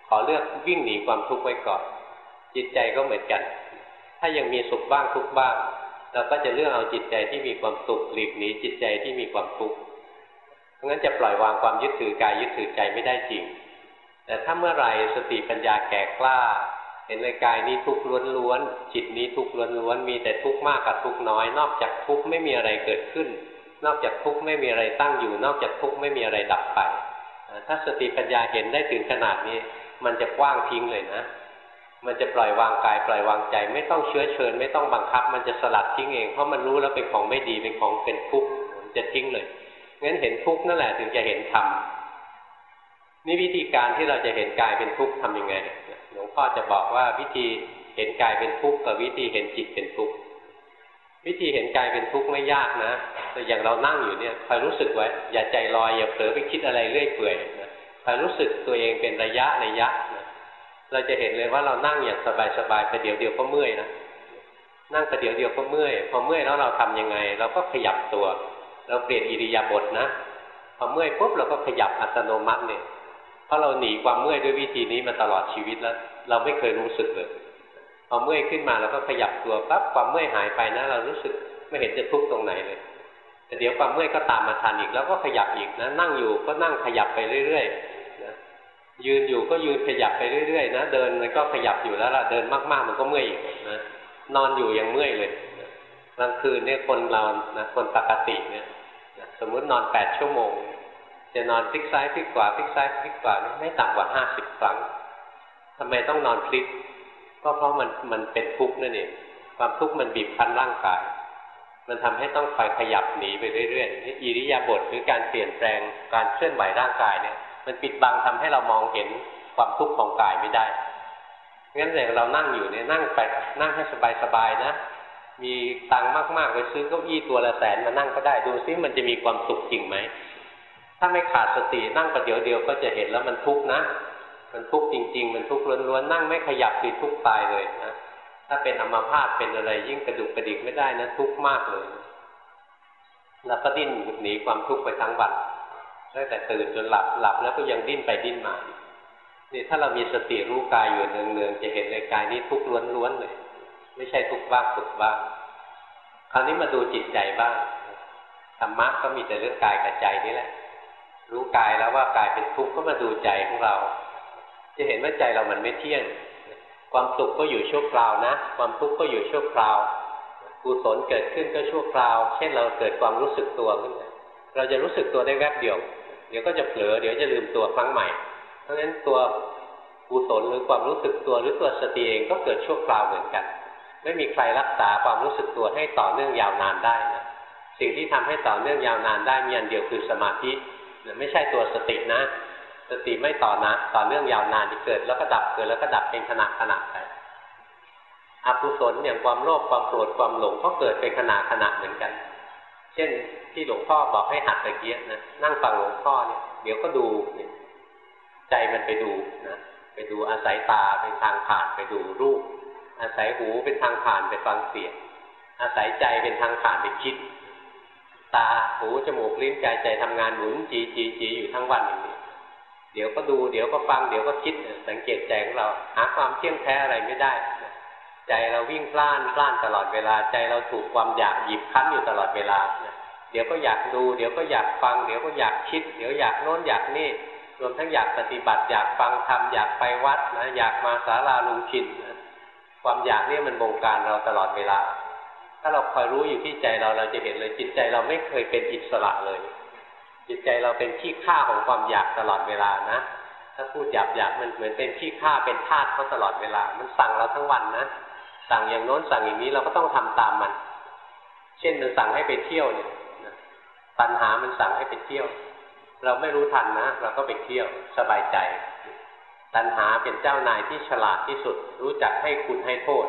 ขอเลือกวิ่งหนีความทุกข์ไว้ก่อน จิตใจก็เหมือนกัน ถ้ายังมีสุขบ้างทุกข์บ้าง เราก็จะเลือกเอาจิตใจที่มีความสุขหลีกหนีจิตใจที่มีความทุกข์เพราะงั้นจะปล่อยวางความยึดถือกายยึดถือใจไม่ได้จริง แต่ถ้าเมื่อไหร่สติปัญญาแก่กล้า เห็นในกายนี้ทุกข์ล้วนๆจิตนี้ทุกข์ล้วนๆมีแต่ทุกข์มากกับทุกข์น้อย นอกจากทุกข์ไม่มีอะไรเกิดขึ้น นอกจากทุกข์ไม่มีอะไรตั้งอยู่ นอกจากทุกข์ไม่มีอะไรดับไปถ้าสติปัญญาเห็นได้ถึงขนาดนี้ มันจะกว้างทิ้งเลยนะ มันจะปล่อยวางกายปล่อยวางใจ ไม่ต้องเชื้อเชิญ ไม่ต้องบังคับ มันจะสลัดทิ้งเอง เพราะมันรู้แล้วเป็นของไม่ดีเป็นของเป็นทุกข์มันจะทิ้งเลยงั้นเห็นทุกข์นั่นแหละถึงจะเห็นธรรมนี่วิธีการที่เราจะเห็นกายเป็นทุกข์ทำยังไงหลวงพ่อจะบอกว่าวิธีเห็นกายเป็นทุกข์กับวิธีเห็นจิตเป็นทุกข์วิธีเห็นกายเป็นทุกข์ไม่ยากนะแต่อย่างเรานั่งอยู่เนี่ยคอยรู้สึกไว้ อย่าใจลอยอย่าเผลอไปคิดอะไรเรื่อยเปื่อยคอยรู้สึกตัวเองเป็นระยะระยะ เราจะเห็นเลยว่าเรานั่งอย่างสบายๆไปเดี๋ยวเดียวก็เมื่อยนะนั่งประเดี๋ยวเดียวก็เมื่อย พอเมื่อยแล้วเราทํำยังไง เราก็ขยับตัว เราเปลี่ยนอิริยาบถนะ พอเมื่อยปุ๊บเราก็ขยับอัตโนมัติเนี่ย เพราะเราหนีความเมื่อยด้วยวิธีนี้มาตลอดชีวิตแล้ว เราไม่เคยรู้สึกเลย พอเมื่อยขึ้นมาเราก็ขยับตัวปั๊บความเมื่อยหายไปนะ เรารู้สึกไม่เห็นจะทุกข์ตรงไหนเลยแต่เดี๋ยวความเมื่อยก็ตามมาทันอีก แล้วก็ขยับอีกนะ นั่งอยู่ก็นั่งขยับไปเรื่อยๆ ยืนอยู่ก็ยืนขยับไปเรื่อยๆนะ เดินมันก็ขยับอยู่แล้วล่ะ เดินมากๆมันก็เมื่อยอีกนะ นอนอยู่ยังเมื่อยเลยกลางคืนเนี่ยคนเรานะคนปกติเนี่ยสมมุตินอนแปดชั่วโมง จะนอนพลิกซ้ายพลิกขวาพลิกซ้ายพลิกขวาไม่ต่ำกว่าห้าสิบครั้งทำไมต้องนอนพลิก ก็เพราะมันมันเป็นทุกข์นั่นเอง ความทุกข์มันบีบคั้นร่างกาย มันทำให้ต้องคอยขยับหนีไปเรื่อยๆนี่อิริยาบถหรือการเปลี่ยนแปลงการเคลื่อนไหวร่างกายเนี่ย มันปิดบังทำให้เรามองเห็นความทุกข์ของกายไม่ได้งั้นอย่างเรานั่งอยู่เนี่ยนั่งไปนั่งให้สบายๆนะ มีตังค์มากๆไปซื้อเก้าอี้ตัวละแสนมานั่งก็ได้ดูซิมันจะมีความสุขจริงไหมถ้าไม่ขาดสตินั่งประเดี๋ยวเดียวก็จะเห็นแล้วมันทุกข์นะ มันทุกข์จริง ๆ มันทุกข์ล้วนๆนั่งไม่ขยับคือทุกข์ตายเลยนะถ้าเป็นอัมาพาตเป็นอะไรยิ่งกระดุกกระดิกไม่ได้นะทุกข์มากเลย แล้วก็ดิ้นหนีความทุกข์ไปทั้งวัน ตั้งแต่ตื่นจนหลับหลับแล้วก็ยังดิ้นไปดิ้นมานี่ถ้าเรามีสติรู้กายอยู่เนืองๆจะเห็นในกายนี้ทุกข์ล้วนๆเลย ไม่ใช่ทุกข์บ้างสุขบ้างคราวนี้มาดูจิตใจบ้างธรรมะก็มีแต่เรื่องกายกับใจนี่แหละ รู้กายแล้วว่ากายเป็นทุกข์ก็มาดูใจของเรา จะเห็นว่าใจเรามันไม่เที่ยง ความสุขก็อยู่ชั่วคราวนะ ความทุกข์ก็อยู่ชั่วคราวกุศลเกิดขึ้นก็ชั่วคราว เช่นเราเกิดความรู้สึกตัวขึ้นเราจะรู้สึกตัวได้แวบเดียว เดี๋ยวก็จะเผลอเดี๋ยวจะลืมตัวครั้งใหม่ เพราะฉะนั้นตัวกุศลหรือความรู้สึกตัวหรือตัวสติเองก็เกิดชั่วคราวเหมือนกัน ไม่มีใครรักษาความรู้สึกตัวให้ต่อเนื่องยาวนานได้นะสิ่งที่ทำให้ต่อเนื่องยาวนานได้มีอันเดียวคือสมาธิไม่ใช่ตัวสตินะ สติไม่ต่อนะต่อเนื่องยาวนานที่เกิด แล้วก็ดับเกิดแล้วก็ดับเป็นขณะขณะไปอกุศลอย่างความโลภความโกรธความหลงก็เกิดเป็นขณะขณะเหมือนกัน เช่น ที่หลวงพ่อบอกให้หัดตะเกียบนะนั่งฟังหลวงพ่อเนี่ยเดี๋ยวก็ดูเนี่ยใจมันไปดูนะไปดูอาศัยตาเป็นทางผ่านไปดูรูป อาศัยหูเป็นทางผ่านไปฟังเสียงอาศัยใจเป็นทางผ่านไปคิด ตาหูจมูกลิ้นกายใจทำงานหมุนจีจีจีอยู่ทั้งวันอย่างนี้เดี๋ยวก็ดูเดี๋ยวก็ฟังเดี๋ยวก็คิดสังเกตใจของเราหาความเที่ยงแท้อะไรไม่ได้ใจเราวิ่งพล่านพล่านตลอดเวลา ใจเราถูกความอยากหยิบคั้นอยู่ตลอดเวลา เดี๋ยวก็อยากดู เดี๋ยวก็อยากฟัง เดี๋ยวก็อยากคิด เดี๋ยวอยากโน้นอยากนี่รวมทั้งอยากปฏิบัติ อยากฟังธรรมอยากไปวัดนะอยากมาศาลาลุงชินนะความอยากนี่มันบงการเราตลอดเวลา ถ้าเราคอยรู้อยู่ที่ใจเราเราจะเห็นเลยจิตใจเราไม่เคยเป็นอิสระเลย จิตใจเราเป็นขี้ข้าของความอยากตลอดเวลานะ ถ้าพูดหยาบหยาบมันเหมือนเป็นขี้ข้าเป็นทาสเขาตลอดเวลา มันสั่งเราทั้งวันนะ สั่งอย่างโน้นสั่งอย่างนี้เราก็ต้องทำตามมัน เช่นมันสั่งให้ไปเที่ยวเนี่ย ตัณหามันสั่งให้ไปเที่ยว เราไม่รู้ทันนะ เราก็ไปเที่ยวสบายใจ ตัณหาเป็นเจ้านายที่ฉลาดที่สุด รู้จักให้คุณให้โทษ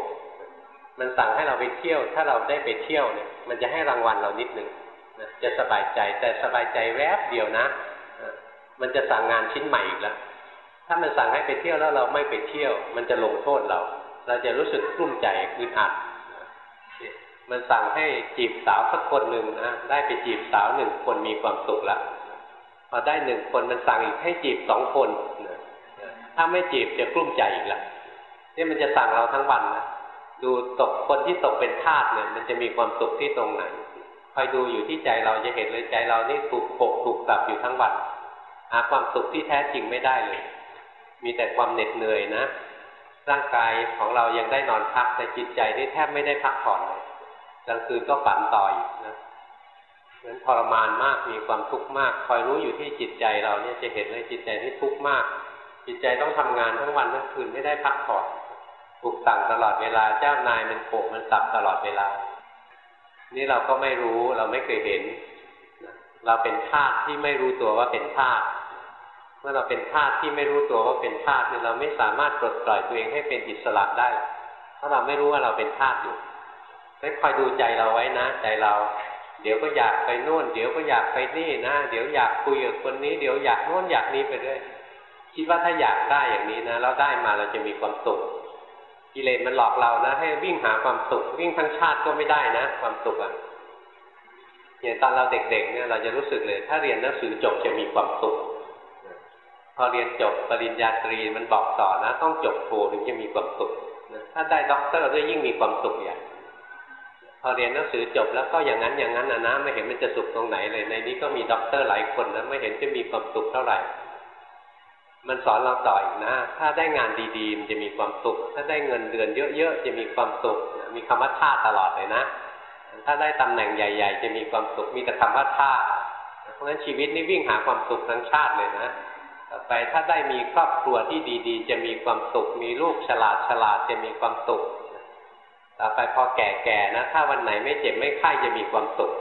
มันสั่งให้เราไปเที่ยว ถ้าเราได้ไปเที่ยวเนี่ย มันจะให้รางวัลเรานิดหนึ่งจะสบายใจแต่สบายใจแวบเดียวนะ มันจะสั่งงานชิ้นใหม่อีกแล้ว ถ้ามันสั่งให้ไปเที่ยวแล้วเราไม่ไปเที่ยว มันจะลงโทษเรา เราจะรู้สึกกลุ้มใจอึดอัด มันสั่งให้จีบสาวสักคนหนึ่งนะได้ไปจีบสาวหนึ่งคนมีความสุขล้วพอได้หนึ่งคนมันสั่งอีกให้จีบสองคนถ้าไม่จีบจะกลุ้มใจอีกละนี่มันจะสั่งเราทั้งวันนะดูตกคนที่ตกเป็นทาสเนี่ย มันจะมีความสุขที่ตรงไหนคอยดูอยู่ที่ใจเราจะเห็นเลยใจเรานี่ถูกปกถูกสับอยู่ทั้งวันหาความสุขที่แท้จริงไม่ได้เลย มีแต่ความเหน็ดเหนื่อยนะร่างกายของเรายังได้นอนพักแต่จิตใจนี่แทบไม่ได้พักผ่อนเลย กลางคืนก็ฝันต่อยนะนั้นทรมานมากมีความทุกข์มาก คอยรู้อยู่ที่จิตใจเราเนี่ยจะเห็นเลยจิตใจที่ทุกข์มาก จิตใจต้องทำงานทั้งวันทั้งคืนไม่ได้พักผ่อนถูกสั่งตลอดเวลาเจ้านายมันโกะมันสับตลอดเวลา นี่เราก็ไม่รู้เราไม่เคยเห็น เราเป็นธาตุที่ไม่รู้ตัวว่าเป็นธาตุเมื่อเราเป็นธาตุที่ไม่รู้ตัวว่าเป็นธาตุเนี่ยเราไม่สามารถปลดปล่อยตัวเองให้เป็นอิสระได้ เพราะเราไม่รู้ว่าเราเป็นธาตุอยู่ ให้คอยดูใจเราไว้นะ ใจเรา เดี๋ยวก็อยากไปโน่น เดี๋ยวก็อยากไปนี่นะ เดี๋ยวอยากคุยกับคนนี้ เดี๋ยวอยากโน่นอยากนี้ไปเรื่อยคิดว่าถ้าอยากได้อย่างนี้นะแล้วได้มาเราจะมีความสุขกิเลสมันหลอกเรานะให้วิ่งหาความสุข วิ่งทั้งชาติก็ไม่ได้นะ ความสุขอะอย่างตอนเราเด็กๆเนี่ยเราจะรู้สึกเลย ถ้าเรียนหนังสือจบจะมีความสุขพอเรียนจบปริญญาตรีมันบอกต่อนะ ต้องจบโทถึงจะมีความสุขถ้าได้ด็อกเตอร์ก็ยิ่งมีความสุขอย่าง พอเรียนหนังสือจบแล้วก็อย่างนั้นอย่างนั้นนะนะไม่เห็นมันจะสุขตรงไหนเลย ในนี้ก็มีด็อกเตอร์หลายคนนะไม่เห็นจะมีความสุขเท่าไหร่ มันสอนเราต่ออีกนะ ถ้าได้งานดีๆมันจะมีความสุข ถ้าได้เงินเดือนเยอะๆจะมีความสุข มีคำว่าท่าตลอดเลยนะ ถ้าได้ตำแหน่งใหญ่ ๆ จะมีความสุข มีแต่คำว่าท่า เพราะฉะนั้นชีวิตนี้วิ่งหาความสุขทั้งชาติเลยนะต่อไปถ้าได้มีครอบครัวที่ดี ๆ จะมีความสุข มีลูกฉลาดฉลาดจะมีความสุข ต่อไปพอแก่ๆนะ ถ้าวันไหนไม่เจ็บไม่ไข้จะมีความสุข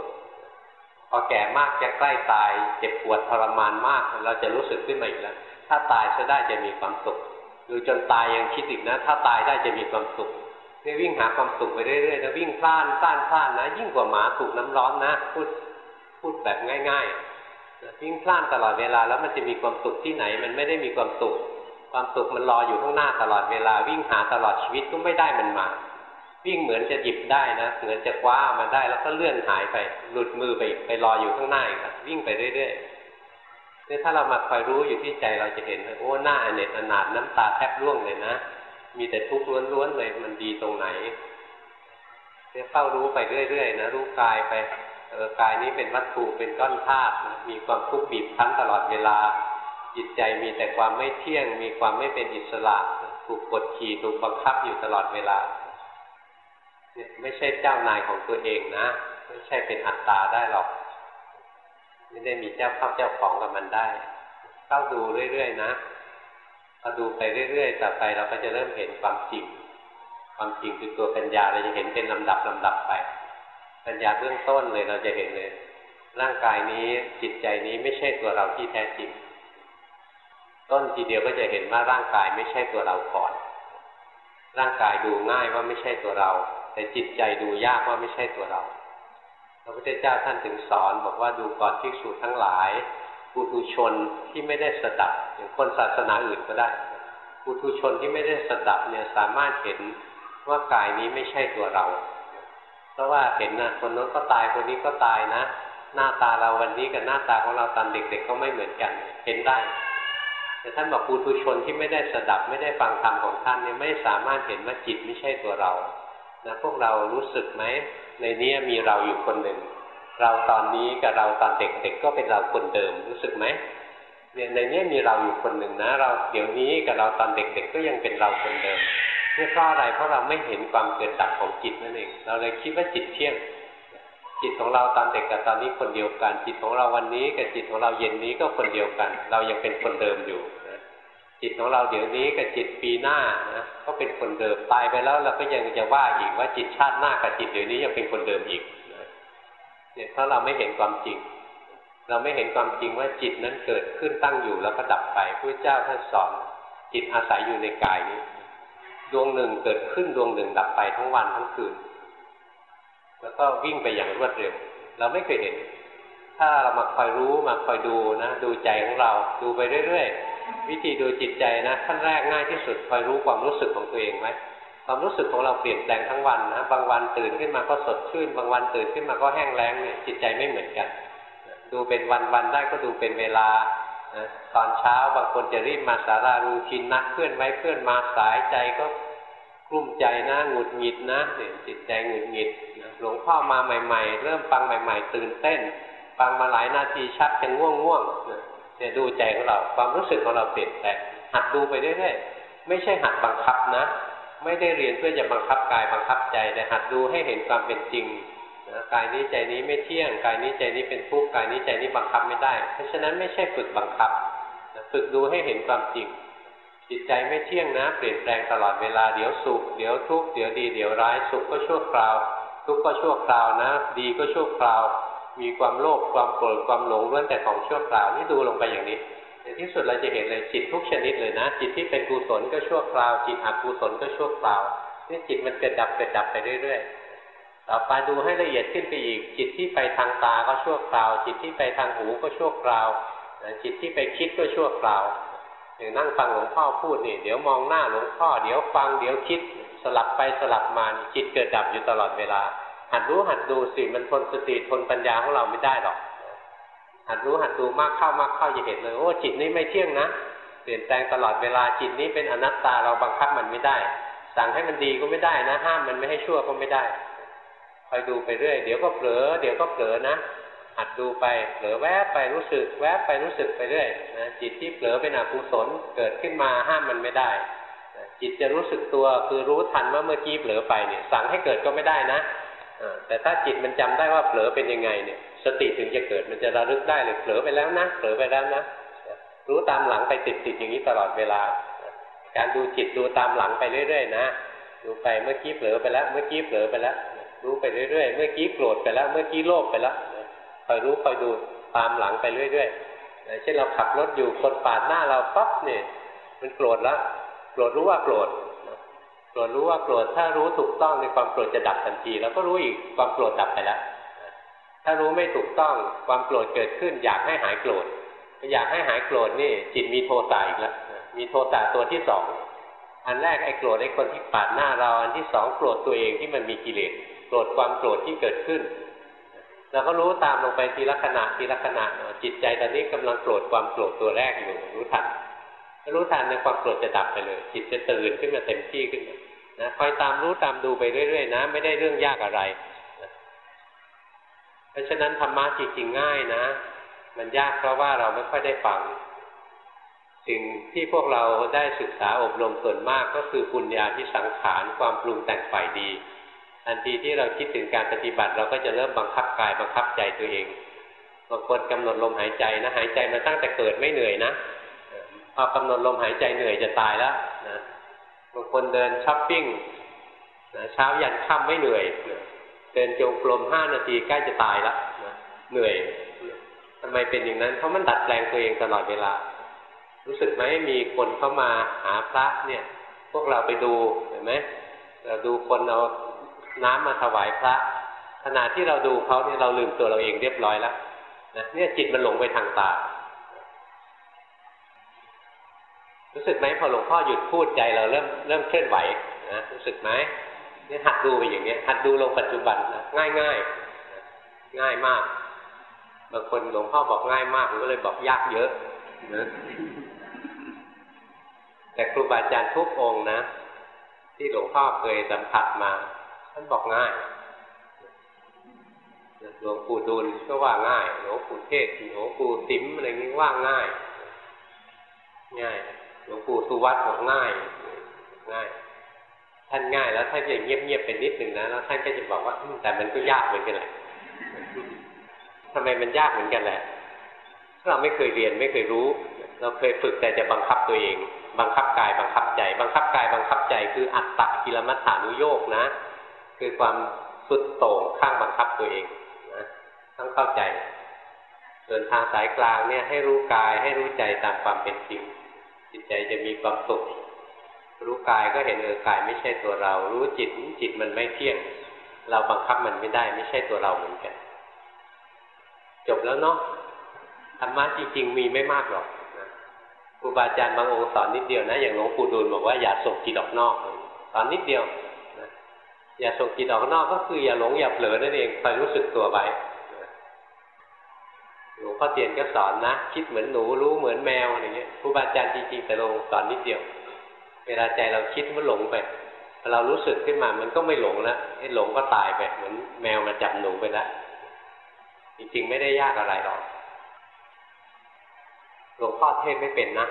พอแก่มากจะใกล้ตาย เจ็บปวดทรมานมาก เราจะรู้สึกขึ้นมาอีกแล้ว ถ้าตายจะได้จะมีความสุขหรือจนตายยังคิดอีกนะ ถ้าตายได้จะมีความสุขนี่วิ่งหาความสุขไปเรื่อยๆนะวิ่งพล่านพล่านพล่านนะ ยิ่งกว่าหมาถูกน้ำร้อนนะ พูดพูดแบบง่ายๆวิ่งพล่านตลอดเวลาแล้วมันจะมีความสุขที่ไหน มันไม่ได้มีความสุข ความสุขมันรออยู่ข้างหน้าตลอดเวลา วิ่งหาตลอดชีวิตก็ไม่ได้มันมา วิ่งเหมือนจะหยิบได้นะเหมือนจะคว้ามาได้แล้วก็เลื่อนหายไป หลุดมือไปไปรออยู่ข้างหน้าอีกวิ่งไปเรื่อยๆนี่ถ้าเรามาคอยรู้อยู่ที่ใจเราจะเห็นโอ้หน้าอเนตอนาถน้ำตาแทบร่วงเลยนะ มีแต่ทุกข์ล้วนๆเลยมันดีตรงไหนเนี่ยเฝ้ารู้ไปเรื่อยๆนะรู้กายไปเออกายนี้เป็นวัตถุเป็นก้อนธาตุมีความทุกข์บีบคั้นตลอดเวลา จิตใจมีแต่ความไม่เที่ยง มีความไม่เป็นอิสระ ถูกกดขี่ถูกบังคับอยู่ตลอดเวลา ไม่ใช่เจ้านายของตัวเองนะ ไม่ใช่เป็นอัตตาได้หรอก ไม่ได้มีเจ้าเข้าเจ้าของกับมันได้เข้าดูเรื่อยๆนะพอดูไปเรื่อยๆต่อไปเราก็จะเริ่มเห็นความจริง ความจริงคือตัวปัญญาเราจะเห็นเป็นลำดับลำดับไป ปัญญาเบื้องต้นเลยเราจะเห็นเลย ร่างกายนี้จิตใจนี้ไม่ใช่ตัวเราที่แท้จริง ต้นทีเดียวก็จะเห็นว่าร่างกายไม่ใช่ตัวเราก่อน ร่างกายดูง่ายว่าไม่ใช่ตัวเรา แต่จิตใจดูยากว่าไม่ใช่ตัวเราพระพุทธเจ้าท่านถึงสอนบอกว่าดูก่อนภิกษุทั้งหลายปุถุชนที่ไม่ได้สดับอย่างคนศาสนาอื่นก็ได้ปุถุชนที่ไม่ได้สดับเนี่ยสามารถเห็นว่ากายนี้ไม่ใช่ตัวเรา เพราะว่าเห็นนะคนนั้นก็ตายคนนี้ก็ตายนะ หน้าตาเราวันนี้กับหน้าตาของเราตอนเด็กๆก็ไม่เหมือนกันเห็นได้ แต่ท่านบอกปุถุชนที่ไม่ได้สดับไม่ได้ฟังธรรมของท่านเนี่ยไม่สามารถเห็นว่าจิตไม่ใช่ตัวเรา นะพวกเรารู้สึกไหม ในนี้มีเราอยู่คนหนึ่ง เราตอนนี้กับเราตอนเด็กๆก็เป็นเราคนเดิมรู้สึกไหมเนี่ยในนี้มีเราอยู่คนหนึ่งนะ เราเดี๋ยวนี้กับเราตอนเด็กๆก็ยังเป็นเราคนเดิมนี่เพราะอะไรเพราะเราไม่เห็นความเกิดดับของจิตนั่นเองเราเลยคิดว่าจิตเที่ยง จิตของเราตอนเด็กกับตอนนี้คนเดียวกัน จิตของเราวันนี้กับจิตของเราเย็นนี้ก็คนเดียวกัน เรายังเป็นคนเดิมอยู่ จิตของเราเดี๋ยวนี้กับจิตปีหน้านะก็เป็นคนเดิมตายไปแล้วเราก็ยังจะว่าอีกว่าจิตชาติหน้ากับจิตเดี๋ยวนี้ยังเป็นคนเดิมอีกเนี่ยเพราะเราไม่เห็นความจริง เราไม่เห็นความจริงว่าจิตนั้นเกิดขึ้นตั้งอยู่แล้วก็ดับไปพระเจ้าท่านสอนจิตอาศัยอยู่ในกายนี้ ดวงหนึ่งเกิดขึ้นดวงหนึ่งดับไปทั้งวันทั้งคืน แล้วก็วิ่งไปอย่างรวดเร็ว เราไม่เคยเห็น ถ้าเรามาคอยรู้มาคอยดูนะ ดูใจของเราดูไปเรื่อยๆ วิธีดูจิตใจนะขั้นแรกง่ายที่สุดคอยรู้ความรู้สึกของตัวเองไหมความรู้สึกของเราเปลี่ยนแปลงทั้งวันนะบางวันตื่นขึ้นมาก็สดชื่น บางวันตื่นขึ้นมาก็แห้งแล้งเนี่ยจิตใจไม่เหมือนกัน ดูเป็นวันวันได้ก็ดูเป็นเวลาตอนเช้าบางคนจะรีบมาสารารูชินนัดเพื่อนไว้เพื่อนมาสายใจก็กลุ้มใจนะหงุดหงิดนะเนี่ยจิตใจหงุดหงิดหลวงพ่อมาใหม่ ๆ เริ่มฟังใหม่ ๆ ตื่นเต้น ฟังมาหลายนาทีชักจะง่วงง่วง เนี่ยดูใจของเรา ความรู้สึกของเราเปลี่ยนแปลงหัดดูไปเรื่อยๆ ไม่ใช่หัดบังคับนะ ไม่ได้เรียนเพื่อจะบังคับกายบังคับใจแต่หัดดูให้เห็นความเป็นจริงนะกายนี้ใจนี้ไม่เที่ยง กายนี้ใจนี้เป็นทุกข์กายนี้ใจนี้บังคับไม่ได้ เพราะฉะนั้นไม่ใช่ฝึกบังคับฝึกดูให้เห็นความจริง จิตใจไม่เที่ยงนะ เปลี่ยนแปลงตลอดเวลาเดี๋ยวสุขเดี๋ยวทุกข์เดี๋ยวดีเดี๋ยวร้ายสุขก็ชั่วคราว ทุกข์ก็ชั่วคราวนะ ดีก็ชั่วคราว มีความโลภความโกรธความหลงล้วนแต่ของชั่วคราวนี่ดูลงไปอย่างนี้ในที่สุดเราจะเห็นเลยจิตทุกชนิดเลยนะ จิตที่เป็นกุศลก็ชั่วคราว จิตอกุศลก็ชั่วคราวนี่จิตมันเกิดดับเกิดดับไปเรื่อยๆต่อไปดูให้ละเอียดขึ้นไปอีก จิตที่ไปทางตาก็ชั่วคราว จิตที่ไปทางหูก็ชั่วคราวจิตที่ไปคิดก็ชั่วคราวอย่างนั่งฟังหลวงพ่อพูดนี่เดี๋ยวมองหน้าหลวงพ่อ เดี๋ยวฟังเดี๋ยวคิดสลับไปสลับมาจิตเกิดดับอยู่ตลอดเวลา หัดรู้หัดดูสิมันทนสติทนปัญญาของเราไม่ได้หรอก หัดรู้หัดดูมากเข้ามากเข้าจะเห็นเลยโอ้จิตนี้ไม่เที่ยงนะเปลี่ยนแปลงตลอดเวลาจิตนี้เป็นอนัตตาเราบังคับมันไม่ได้ สั่งให้มันดีก็ไม่ได้นะ ห้ามมันไม่ให้ชั่วก็ไม่ได้คอยดูไปเรื่อยเดี๋ยวก็เผลอเดี๋ยวก็เผลอนะหัดดูไปเผลอแวบไปรู้สึก แวบไปรู้สึกไปเรื่อยนะจิตที่เผลอเป็นอกุศลเกิดขึ้นมาห้ามมันไม่ได้จิตจะรู้สึกตัวคือรู้ทันว่าเมื่อกี้เผลอไปเนี่ยสั่งให้เกิดก็ไม่ได้นะ แต่ถ้าจิตมันจำได้ว่าเผลอเป็นยังไงเนี่ย สติถึงจะเกิดมันจะระลึกได้เลยเผลอไปแล้วนะเผลอไปแล้วนะรู้ตามหลังไปติดติดอย่างนี้ตลอดเวลา การดูจิตดูตามหลังไปเรื่อย ๆ นะดูไปเมื่อกี้เผลอไปแล้ว เมื่อกี้เผลอไปแล้วรู้ไปเรื่อยๆเมื่อกี้โกรธไปแล้ว เมื่อกี้โลภไปแล้วคอยรู้คอยดูตามหลังไปเรื่อยๆเช่นเราขับรถอยู่คนปาดหน้าเราปั๊บเนี่ยมันโกรธแล้วโกรธรู้ว่าโกรธ รธรู้ว่าโกรธถ้ารู้ถูกต้องในความโกรธจะดับทันที แล้วก็รู้อีกความโกรธดับไปแล้วถ้ารู้ไม่ถูกต้องความโกรธเกิดขึ้น อยากให้หายโกรธอยากให้หายโกรธนี่ จิตมีโทสะอีกแล้วมีโทสะตัวที่สองอันแรกไอ้โกรธไอ้คนที่ปาดหน้าเรา อันที่สองโกรธตัวเองที่มันมีกิเลสโกรธความโกรธที่เกิดขึ้นเราก็รู้ตามลงไปทีละขณะทีละขณะจิตใจตอนนี้กำลังโกรธความโกรธตัวแรกอยู่รู้ทันรู้ทันในความโกรธจะดับไปเลย จิตจะตื่นขึ้นมาเต็มที่ขึ้นมา นะคอยตามรู้ตามดูไปเรื่อยๆนะ ไม่ได้เรื่องยากอะไรเพราะฉะนั้นธรรมะจริงๆง่ายนะ มันยากเพราะว่าเราไม่ค่อยได้ฟัง สิ่งที่พวกเราได้ศึกษาอบรมส่วนมากก็คือปุญญาที่สังขารความปรุงแต่งฝ่ายดีทันทีที่เราคิดถึงการปฏิบัติ เราก็จะเริ่มบังคับกายบังคับใจตัวเองบางคนกำหนดลมหายใจนะหายใจมาตั้งแต่เกิดไม่เหนื่อยนะพอกำหนดลมหายใจเหนื่อยจะตายแล้วนะ บางคนเดินช้อปปิ้งนะเช้ายันค่ำไม่เหนื่อย เดินจงกรมห้านาทีใกล้จะตายแล้วนะเหนื่อยทำไมเป็นอย่างนั้น เพราะมันดัดแปลงตัวเองตลอดเวลา รู้สึกไหมมีคนเข้ามาหาพระเนี่ย พวกเราไปดูเห็นไหมเราดูคนเอาน้ำมาถวายพระ ขณะที่เราดูเขาเนี่ยเราลืมตัวเราเองเรียบร้อยแล้วนะเนี่ยจิตมันหลงไปทางตา รู้สึกไหมพอหลวงพ่อหยุดพูดใจเราเริ่มเริ่มเคลื่อนไหวนะรู้สึกไหมเนี่ยหัดดูไปอย่างเงี้ยหัดดูลงปัจจุบันนะง่ายง่ายง่ายมากบางคนหลวงพ่อบอกง่ายมากผมก็เลยบอกยากเยอะนะแต่ครูบาอาจารย์ทุกองนะ ที่หลวงพ่อเคยสัมผัสมาท่านบอกง่ายหลวงปู่ดูลก็ว่าง่ายหลวงปู่เทศหลวงปู่ติ๋มอะไรนี้ว่าง่าย ง่าย หลวงปู่สุวัตบอกง่าย ง่าย ท่านง่ายแล้วท่านจะเงียบๆเป็นนิดหนึ่งนะแล้วท่านก็จะบอกว่าแต่มันก็ยากเหมือนกันแหละทำไมมันยากเหมือนกันแหละเราไม่เคยเรียนไม่เคยรู้ เราเคยฝึกแต่จะบังคับตัวเอง บังคับกายบังคับใจ บังคับกายบังคับใจคืออัตตะกิลมัฏฐานุโยกนะ คือความสุดโต่งข้างบังคับตัวเองนะต้องเข้าใจส่วนทางสายกลางเนี่ยให้รู้กายให้รู้ใจตามความเป็นจริง จิตใจจะมีความสุขรู้กายก็เห็นเออกายไม่ใช่ตัวเรา รู้จิตจิตมันไม่เที่ยง เราบังคับมันไม่ได้ ไม่ใช่ตัวเราเหมือนกัน จบแล้วเนาะธรรมะจริง ๆ มีไม่มากหรอกครูบาอาจารย์บางองค์สอนนิดเดียวนะ อย่างหลวงปู่ดูลบอกว่าอย่าส่งจิตออกนอกสอนนิดเดียวอย่าส่งจิตออกนอกก็คืออย่าหลงอย่าเผลอนั่นเองคอยรู้สึกตัวไป หลวงพ่อเตียนก็สอนนะ คิดเหมือนหนูรู้เหมือนแมวอะไรเงี้ยครูบาอาจารย์จริงๆแต่ลงสอนนิดเดียว เวลาใจเราคิดมันหลงไปเรารู้สึกขึ้นมามันก็ไม่หลงแล้วไอ้หลงก็ตายไปเหมือนแมวมาจับหนูไปแล้วจริงๆไม่ได้ยากอะไรหรอกหลวงพ่อเทศไม่เป็นนะ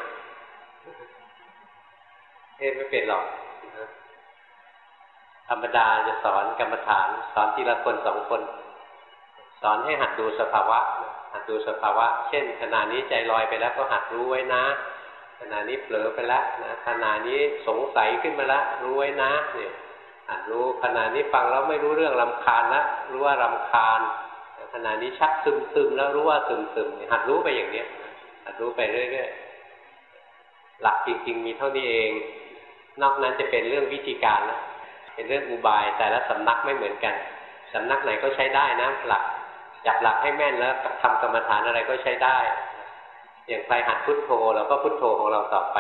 เทศไม่เป็นหรอกธรรมดาจะสอนกรรมฐาน สอนทีละคนสองคน สอนให้หัดดูสภาวะ หัดดูสภาวะ เช่น ขณะนี้ใจลอยไปแล้วก็หัดรู้ไว้นะขณะนี้เผลอไปแล้วนะขณะนี้สงสัยขึ้นมาแล้วรู้ไว้นะเนี่ยหัดรู้ขณะนี้ฟังแล้วไม่รู้เรื่องลำคาญแล้วรู้ว่ารำคาญขณะนี้ชักซึมซึมแล้วรู้ว่าซึมซึมหัดรู้ไปอย่างเนี้ยหัดรู้ไปเรื่อยๆหลักจริง ๆ มีเท่านี้เอง นอกนั้นจะเป็นเรื่องวิธีการแล้วเป็นเรื่องอุบายแต่ละสำนักไม่เหมือนกันสำนักไหนก็ใช้ได้นะหลัก จับหลักให้แม่นแล้วทำกรรมฐานอะไรก็ใช้ได้ อย่างใครหัดพุทโธเราก็พุทโธของเราต่อไป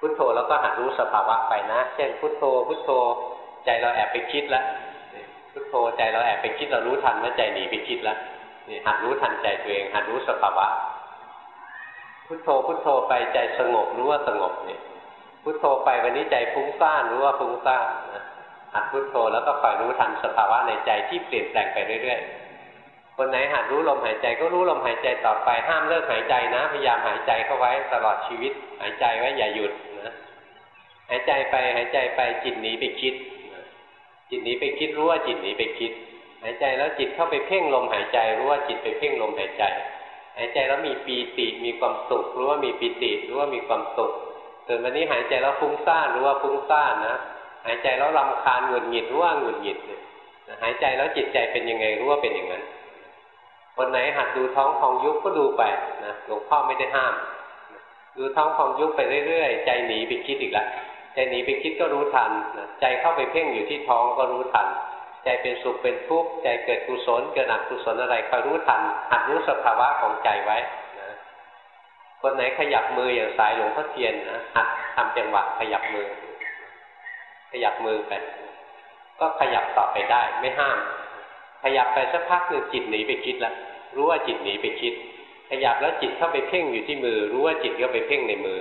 พุทโธแล้วก็หัดรู้สภาวะไปนะ เช่นพุทโธ พุทโธใจเราแอบไปคิดแล้วพุทโธใจเราแอบไปคิดเรารู้ทันว่าใจหนีไปคิดแล้วนี่หัดรู้ทันใจตัวเอง หัดรู้สภาวะ พุทโธพุทโธไปใจสงบรู้ว่าสงบเนี่ยพุทโธไปวันนี้ใจฟุ้งซ่านรู้ว่าฟุ้งซ่านหัดพุทโธแล้วก็คอยรู้ทันสภาวะในใจที่เปลี่ยนแปลงไปเรื่อยๆ คนไหนหัดรู้ลมหายใจก็รู้ลมหายใจต่อไป ห้ามเลิกหายใจนะ พยายามหายใจเข้าไว้ตลอดชีวิต หายใจไว้อย่าหยุดนะหายใจไปหายใจไปจิตหนีไปคิด จิตหนีไปคิดรู้ว่าจิตหนีไปคิด หายใจแล้วจิตเข้าไปเพ่งลมหายใจ รู้ว่าจิตไปเพ่งลมหายใจ หายใจแล้วมีปีติมีความสุขรู้ว่ามีปีติรู้ว่ามีความสุขส่วนวันนี้หายใจแล้วฟุ้งซ่านรู้ว่าฟุ้งซ่านนะหายใจแล้วรำคาญหงุดหงิดรู้ว่าหงุดหงิดหายใจแล้วจิตใจเป็นยังไงรู้ว่าเป็นอย่างนั้น คนไหนหัดดูท้องพองยุบก็ดูไปนะหลวงพ่อไม่ได้ห้าม ดูท้องพองยุบไปเรื่อยๆ ใจหนีไปคิดอีกแล้วใจหนีไปคิดก็รู้ทันใจเข้าไปเพ่งอยู่ที่ท้องก็รู้ทัน ใจเป็นสุขเป็นทุกข์ใจเกิดกุศลเกิดอกุศลอะไรคอยรู้ทันหัดรู้สภาวะของใจไว้นะคนไหนขยับมืออย่างสายหลวงพ่อเทียนนะหัดทำจังหวะขยับมือ ขยับมือไปก็ขยับต่อไปได้ไม่ห้าม ขยับไปสักพักหนึ่งจิตหนีไปคิดแล้วรู้ว่าจิตหนีไปคิด ขยับแล้วจิตเข้าไปเพ่งอยู่ที่มือ รู้ว่าจิตก็ไปเพ่งในมือ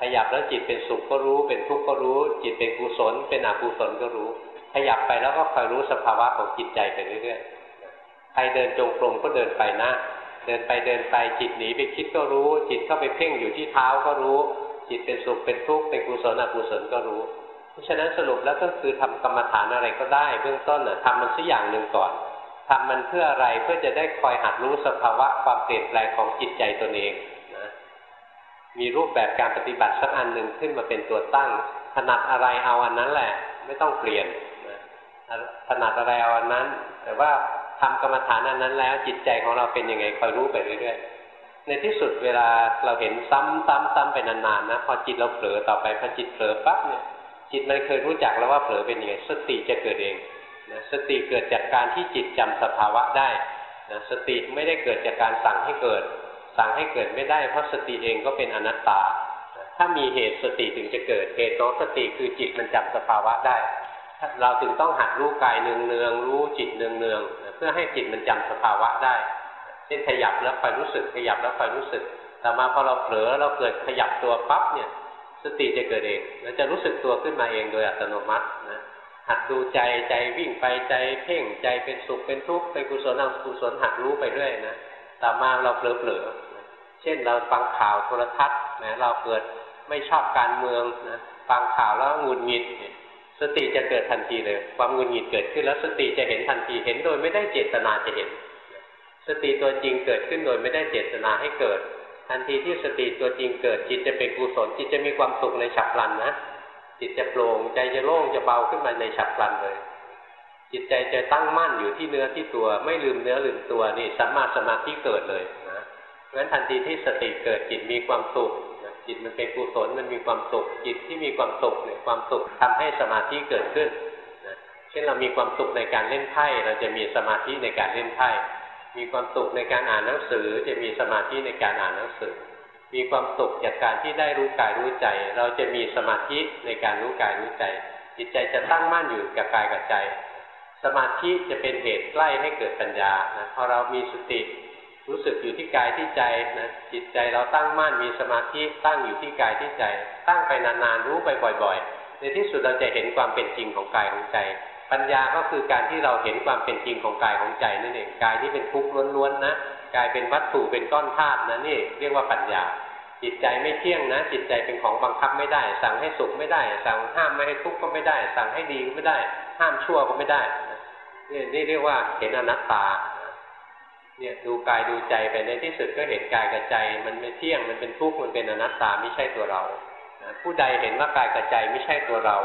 ขยับแล้วจิตเป็นสุขก็รู้ เป็นทุกข์ก็รู้ จิตเป็นกุศล เป็นอกุศลก็รู้ ขยับไปแล้วก็คอยรู้สภาวะของจิตใจไปเรื่อยๆใครเดินจงกรมก็เดินไปนะ เดินไปเดินไปจิตหนีไปคิดก็รู้ จิตเข้าไปเพ่งอยู่ที่เท้าก็รู้ จิตเป็นสุขเป็นทุกข์เป็นกุศลอกุศลก็รู้ เพราะฉะนั้นสรุปแล้วก็คือทำกรรมฐานอะไรก็ได้ เบื้องต้นน่ะทำมันสักอย่างหนึ่งก่อนทำมันเพื่ออะไรเพื่อจะได้คอยหัดรู้สภาวะความเปลี่ยนแปลงของจิตใจตนเองนะมีรูปแบบการปฏิบัติสักอันหนึ่งขึ้นมาเป็นตัวตั้งถนัดอะไรเอาอันนั้นแหละ ไม่ต้องเปลี่ยนถนัดอะไรเอาอันนั้น แต่ว่าทำกรรมฐานอันนั้นแล้วจิตใจของเราเป็นยังไงคอยรู้ไปเรื่อยๆในที่สุดเวลาเราเห็นซ้ำซ้ำซ้ำไปนานๆนะพอจิตเราเผลอต่อไปพอจิตเผลอปั๊บเนี่ย จิตมันเคยรู้จักแล้วว่าเผลอเป็นยังไงสติจะเกิดเองนะสติเกิดจากการที่จิตจำสภาวะได้นะสติไม่ได้เกิดจากการสั่งให้เกิด สั่งให้เกิดไม่ได้ เพราะสติเองก็เป็นอนัตตา ถ้ามีเหตุสติถึงจะเกิดเหตุของสติคือจิตมันจำสภาวะได้ เราถึงต้องหัดรู้กายเนืองเนืองรู้จิตเนืองเนืองเพื่อให้จิตมันจำสภาวะได้เช่นขยับแล้วคอยรู้สึกขยับแล้วคอยรู้สึก แต่มาพอเราเผลอเราเกิดขยับตัวปั๊บเนี่ย สติจะเกิดเองแล้วจะรู้สึกตัวขึ้นมาเองโดยอัตโนมัตินะหัดดูใจใจวิ่งไปใจเพ่งใจเป็นสุขเป็นทุกข์เป็นกุศลอกุศลหัดรู้ไปเรื่อยนะต่อมาเราเผลอๆเช่นเราฟังข่าวโทรทัศน์นะเราเกิดไม่ชอบการเมืองนะฟังข่าวแล้วงุนงิดสติจะเกิดทันทีเลย ความงุนงิดเกิดขึ้นแล้วสติจะเห็นทันทีเห็นโดยไม่ได้เจตนาจะเห็น สติตัวจริงเกิดขึ้นโดยไม่ได้เจตนาให้เกิด ทันทีที่สติตัวจริงเกิดจิตจะเป็นกุศลจิตจะมีความสุขในฉับพลันนะจิตจะโปร่งใจจะโล่งจะเบาขึ้นมาในฉับพลันเลย จิตใจจะตั้งมั่นอยู่ที่เนื้อที่ตัวไม่ลืมเนื้อลืมตัวนี่สัมมาสมาธิเกิดเลยนะเพราะฉะนั้นทันทีที่สติเกิดจิตมีความสุขจิตมันเป็นกุศลมันมีความสุข จิตที่มีความสุขเนี่ยความสุขทำให้สมาธิเกิดขึ้นนะเช่นเรามีความสุขในการเล่นไพ่เราจะมีสมาธิในการเล่นไพ่ มีความสุขในการอ่านหนังสือ จะมีสมาธิในการอ่านหนังสือ มีความสุขจากการที่ได้รู้กายรู้ใจ เราจะมีสมาธิในการรู้กายรู้ใจ จิตใจจะตั้งมั่นอยู่กับกายกับใจ สมาธิจะเป็นเหตุใกล้ให้เกิดปัญญานะพอเรามีสติรู้สึกอยู่ที่กายที่ใจนะจิตใจเราตั้งมั่นมีสมาธิตั้งอยู่ที่กายที่ใจ ตั้งไปนานๆรู้ไปบ่อย ๆ ในที่สุดเราจะเห็นความเป็นจริงของกายของใจ ปัญญาก็คือการที่เราเห็นความเป็นจริงของกายของใจนั่นเองกายที่เป็นทุกข์ล้วนๆนะกายเป็นวัตถุเป็นก้อนธาตุนะนี่เรียกว่าปัญญา จิตใจไม่เที่ยงนะ จิตใจเป็นของบังคับไม่ได้ สั่งให้สุขไม่ได้ สั่งห้ามไม่ให้ทุกข์ก็ไม่ได้ สั่งให้ดีก็ไม่ได้ ห้ามชั่วก็ไม่ได้นี่นี่เรียกว่าเห็นอนัตตาเนี่ยดูกายดูใจไปในที่สุดก็เห็นกายกับใจ มันไม่เที่ยงมันเป็นทุกข์มันเป็นอนัตตาไม่ใช่ตัวเรา ผู้ใดเห็นว่ากายกับใจไม่ใช่ตัวเรา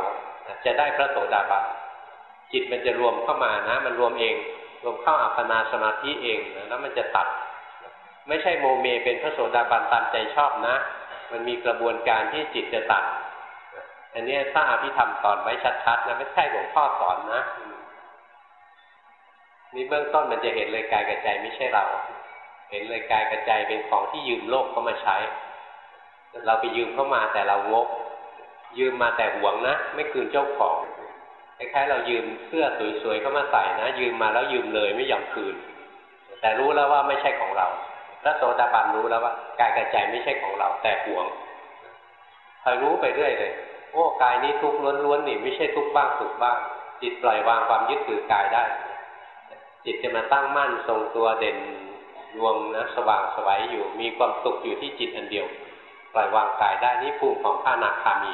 จะได้พระโสดาบัน จิตมันจะรวมเข้ามานะ มันรวมเอง รวมเข้าอัปปนาสมาธิเองแล้วมันจะตัด ไม่ใช่โมเมเป็นพระโสดาบันตามใจชอบนะ มันมีกระบวนการที่จิตจะตัดอันนี้ถ้าอภิธรรมสอนไว้ชัดๆนะไม่ใช่หลวงพ่อสอนนะนี่เบื้องต้นมันจะเห็นเลยกายกับใจไม่ใช่เรา เห็นเลยกายกระใจเป็นของที่ยืมโลกเข้ามาใช้ เราไปยืมเข้ามาแต่เรางกยืมมาแต่หวงนะ ไม่คืนเจ้าของ คล้ายๆเรายืมเสื้อสวยๆเข้ามาใส่นะ ยืมมาแล้วยืมเลยไม่ยอมคืน แต่รู้แล้วว่าไม่ใช่ของเราพระโสดาบันรู้แล้วว่ากายกระใจไม่ใช่ของเราแต่หวงคอยรู้ไปเรื่อยเลยโอ้กายนี้ทุกข์ล้วนๆนี่ไม่ใช่ทุกข์บ้างสุขบ้าง จิตปล่อยวางความยึดถือกายได้ จิตจะมาตั้งมั่นทรงตัวเด่นดวงนะสว่างสวัยอยู่มีความสุขอยู่ที่จิตอันเดียว ปล่อยวางกายได้นี่ภูมิของพระนาคามี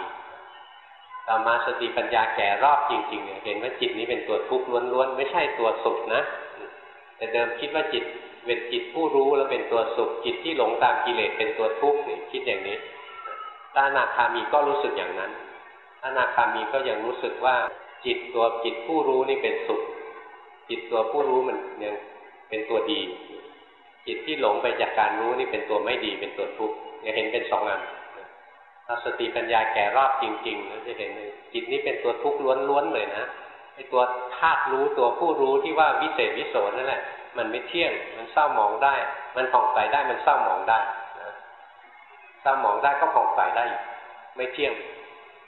ต่อมาสติปัญญาแก่รอบจริงๆเห็นว่าจิตนี้เป็นตัวทุกข์ล้วนๆไม่ใช่ตัวสุขนะ แต่เดิมคิดว่าจิตเป็นจิตผู้รู้แล้วเป็นตัวสุขจิตที่หลงตามกิเลสเป็นตัวทุกข์นี่คิดอย่างนี้พระอนาคามีก็รู้สึกอย่างนั้นพระอนาคามีก็ยังรู้สึกว่า จิตตัวจิตผู้รู้นี่เป็นสุข จิตตัวผู้รู้มันยังเป็นตัวดี จิตที่หลงไปจากการรู้นี่เป็นตัวไม่ดีเป็นตัวทุกข์เห็นเป็นสองอัน ถ้าสติปัญญาแก่รอบจริงๆเราจะเห็นเลยจิตนี้เป็นตัวทุกข์ล้วนๆเลยนะไอ้ตัวธาตุรู้ตัวผู้รู้ที่ว่าวิเศษวิโสนั่นแหละ มันไม่เที่ยง มันเศร้าหมองได้ มันผ่องใสได้มันเศร้าหมองได้นะเศร้าหมองได้ก็ผ่องใสได้ ไม่เที่ยง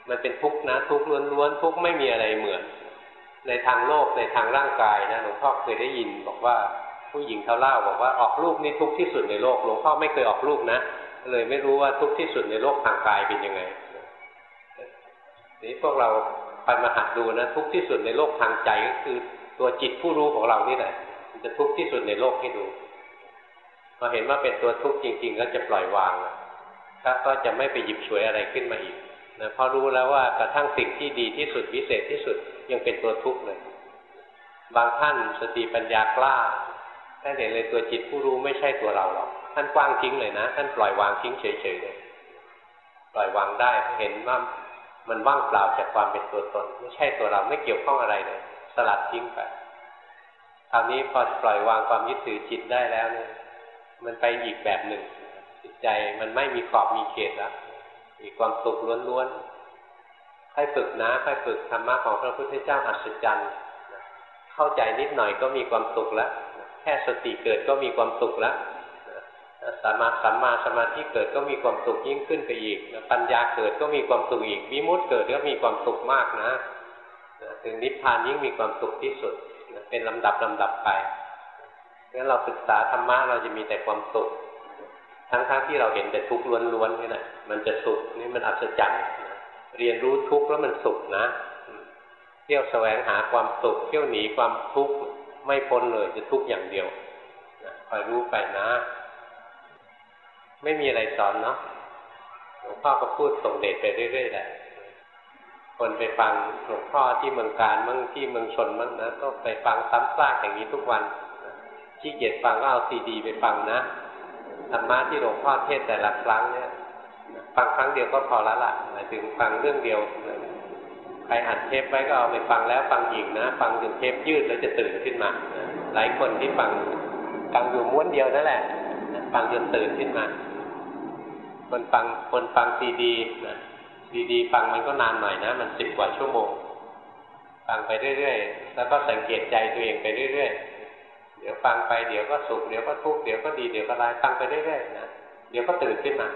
มันเป็นทุกข์นะ ทุกข์ล้วนๆทุกข์ไม่มีอะไรเหมือน ในทางโลกในทางร่างกายนะหลวงพ่อเคยได้ยินบอกว่าผู้หญิงเขาเล่าบอกว่าออกลูกนี่ทุกข์ที่สุดในโลกหลวงพ่อไม่เคยออกลูกนะ เลยไม่รู้ว่าทุกข์ที่สุดในโลกทางกายเป็นยังไงนี่พวกเราไปมาหัดดูนะทุกข์ที่สุดในโลกทางใจก็คือตัวจิตผู้รู้ของเรานี่แหละมันจะทุกข์ที่สุดในโลกให้ดูพอเห็นว่าเป็นตัวทุกข์จริง ๆ ก็จะปล่อยวางแล้วก็จะไม่ไปหยิบฉวยอะไรขึ้นมาอีกนะพอรู้แล้วว่ากระทั่งสิ่งที่ดีที่สุดวิเศษที่สุดยังเป็นตัวทุกข์เลย บางท่านสติปัญญากล้า ท่านเห็นเลยตัวจิตผู้รู้ไม่ใช่ตัวเราหรอกท่านกว้างทิ้งเลยนะ ท่านปล่อยวางทิ้งเฉยๆเลยปล่อยวางได้เห็นว่ามันว่างเปล่าจากความเป็นตัวตน ไม่ใช่ตัวเราไม่เกี่ยวข้องอะไรเลยสลัดทิ้งไปคราวนี้พอปล่อยวางความยึดถือจิตได้แล้วเนี่ยมันไปอีกแบบหนึ่ง จิตใจมันไม่มีขอบมีเขตแล้วมีความสุขล้วนๆค่อยฝึกนะค่อยฝึกธรรมะของพระพุทธเจ้าอัศจรรย์เข้าใจนิดหน่อยก็มีความสุขแล้ว ค่สติเกิดก็มีความสุขแล้วสมาสัมมาสมาธิเกิดก็มีความสุขยิ่งขึ้นไปอีก ปัญญาเกิดก็มีความสุขอีกวิมุตติเกิดก็มีความสุขมากนะ ถึงนิพพานยิ่งมีความสุขที่สุด เป็นลำดับลำดับไปงั้นเราศึกษาธรรมะเราจะมีแต่ความสุข ทั้งๆทที่เราเห็นแต่ทุกข์ล้วนๆนี่แหละมันจะสุขนี่มันอัศจรรย์เรียนรู้ทุกข์แล้วมันสุขนะ เที่ยวแสวงหาความสุขเที่ยวหนีความทุกข์ ไม่พ้นเลยจะทุกข์อย่างเดียวคอยรู้ไปนะ ไม่มีอะไรสอนเนาะหลวงพ่อก็พูดส่งเดชไปเรื่อยๆแหละ คนไปฟังหลวงพ่อที่เมืองการมั่งที่เมืองชนมั่งนะก็ไปฟังซ้ำซากอย่างนี้ทุกวันขี้เกียจฟังก็เอาซีดี ไปฟังนะธรรมะที่หลวงพ่อเทศแต่ละครั้งเนี่ย ฟังครั้งเดียวก็พอละละหมายถึงฟังเรื่องเดียว ใครอัดเทปไว้ก็เอาไปฟังแล้วฟังอีกนะ ฟังจนเทปยืดแล้วจะตื่นขึ้นมาหลายคนที่ฟังฟังอยู่ม้วนเดียวนั่นแหละฟังจนตื่นขึ้นมา คนฟังคนฟังซีดีนะซีดี ฟังมันก็นานหน่อยนะ มันสิบกว่าชั่วโมง ฟังไปเรื่อยๆ แล้วก็สังเกตใจตัวเองไปเรื่อยๆ เดี๋ยวฟังไปเดี๋ยวก็สุขเดี๋ยวก็ทุกข์เดี๋ยวก็ดีเดี๋ยวก็ร้ายฟังไปเรื่อยๆนะเดี๋ยวก็ตื่นขึ้นมา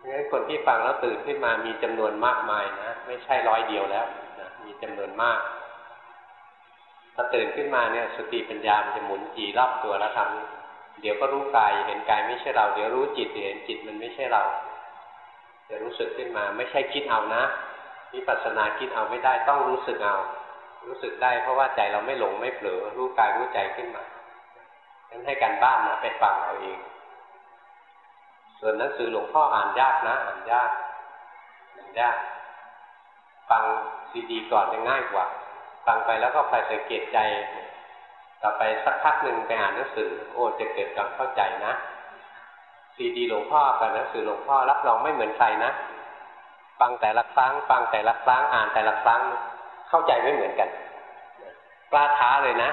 เพราะฉะนั้นคนที่ฟังแล้วตื่นขึ้นมามีจำนวนมากมายนะไม่ใช่ร้อยเดียวแล้วนะมีจำนวนมากพอตื่นขึ้นมาเนี่ยสติปัญญามันจะหมุนจีรอบตัวแล้วทำเดี๋ยวก็รู้กายเห็นกายไม่ใช่เรา เดี๋ยวรู้จิตเห็นจิตมันไม่ใช่เราจะรู้สึกขึ้นมา ไม่ใช่คิดเอานะวิปัสสนาคิดเอาไม่ได้ต้องรู้สึกเอา รู้สึกได้เพราะว่าใจเราไม่หลงไม่เผลอรู้กายรู้ใจขึ้นมาฉะนั้นให้การบ้านนะไปฟังเอาเอง ส่วนหนังสือหลวงพ่ออ่านยากนะ อ่านยากอ่านยาก ฟังซีดีก่อนจะง่ายกว่า ฟังไปแล้วก็คอยสังเกตใจ ต่อไปสักพักหนึ่งไปอ่านหนังสือ โอ้จะเกิดความเข้าใจนะซีดีหลวงพ่อกับหนังสือหลวงพ่อรับรองไม่เหมือนใครนะ ฟังแต่ละครั้ง ฟังแต่ละครั้งอ่านแต่ละครั้ง เข้าใจไม่เหมือนกันกล้าท้าเลยนะ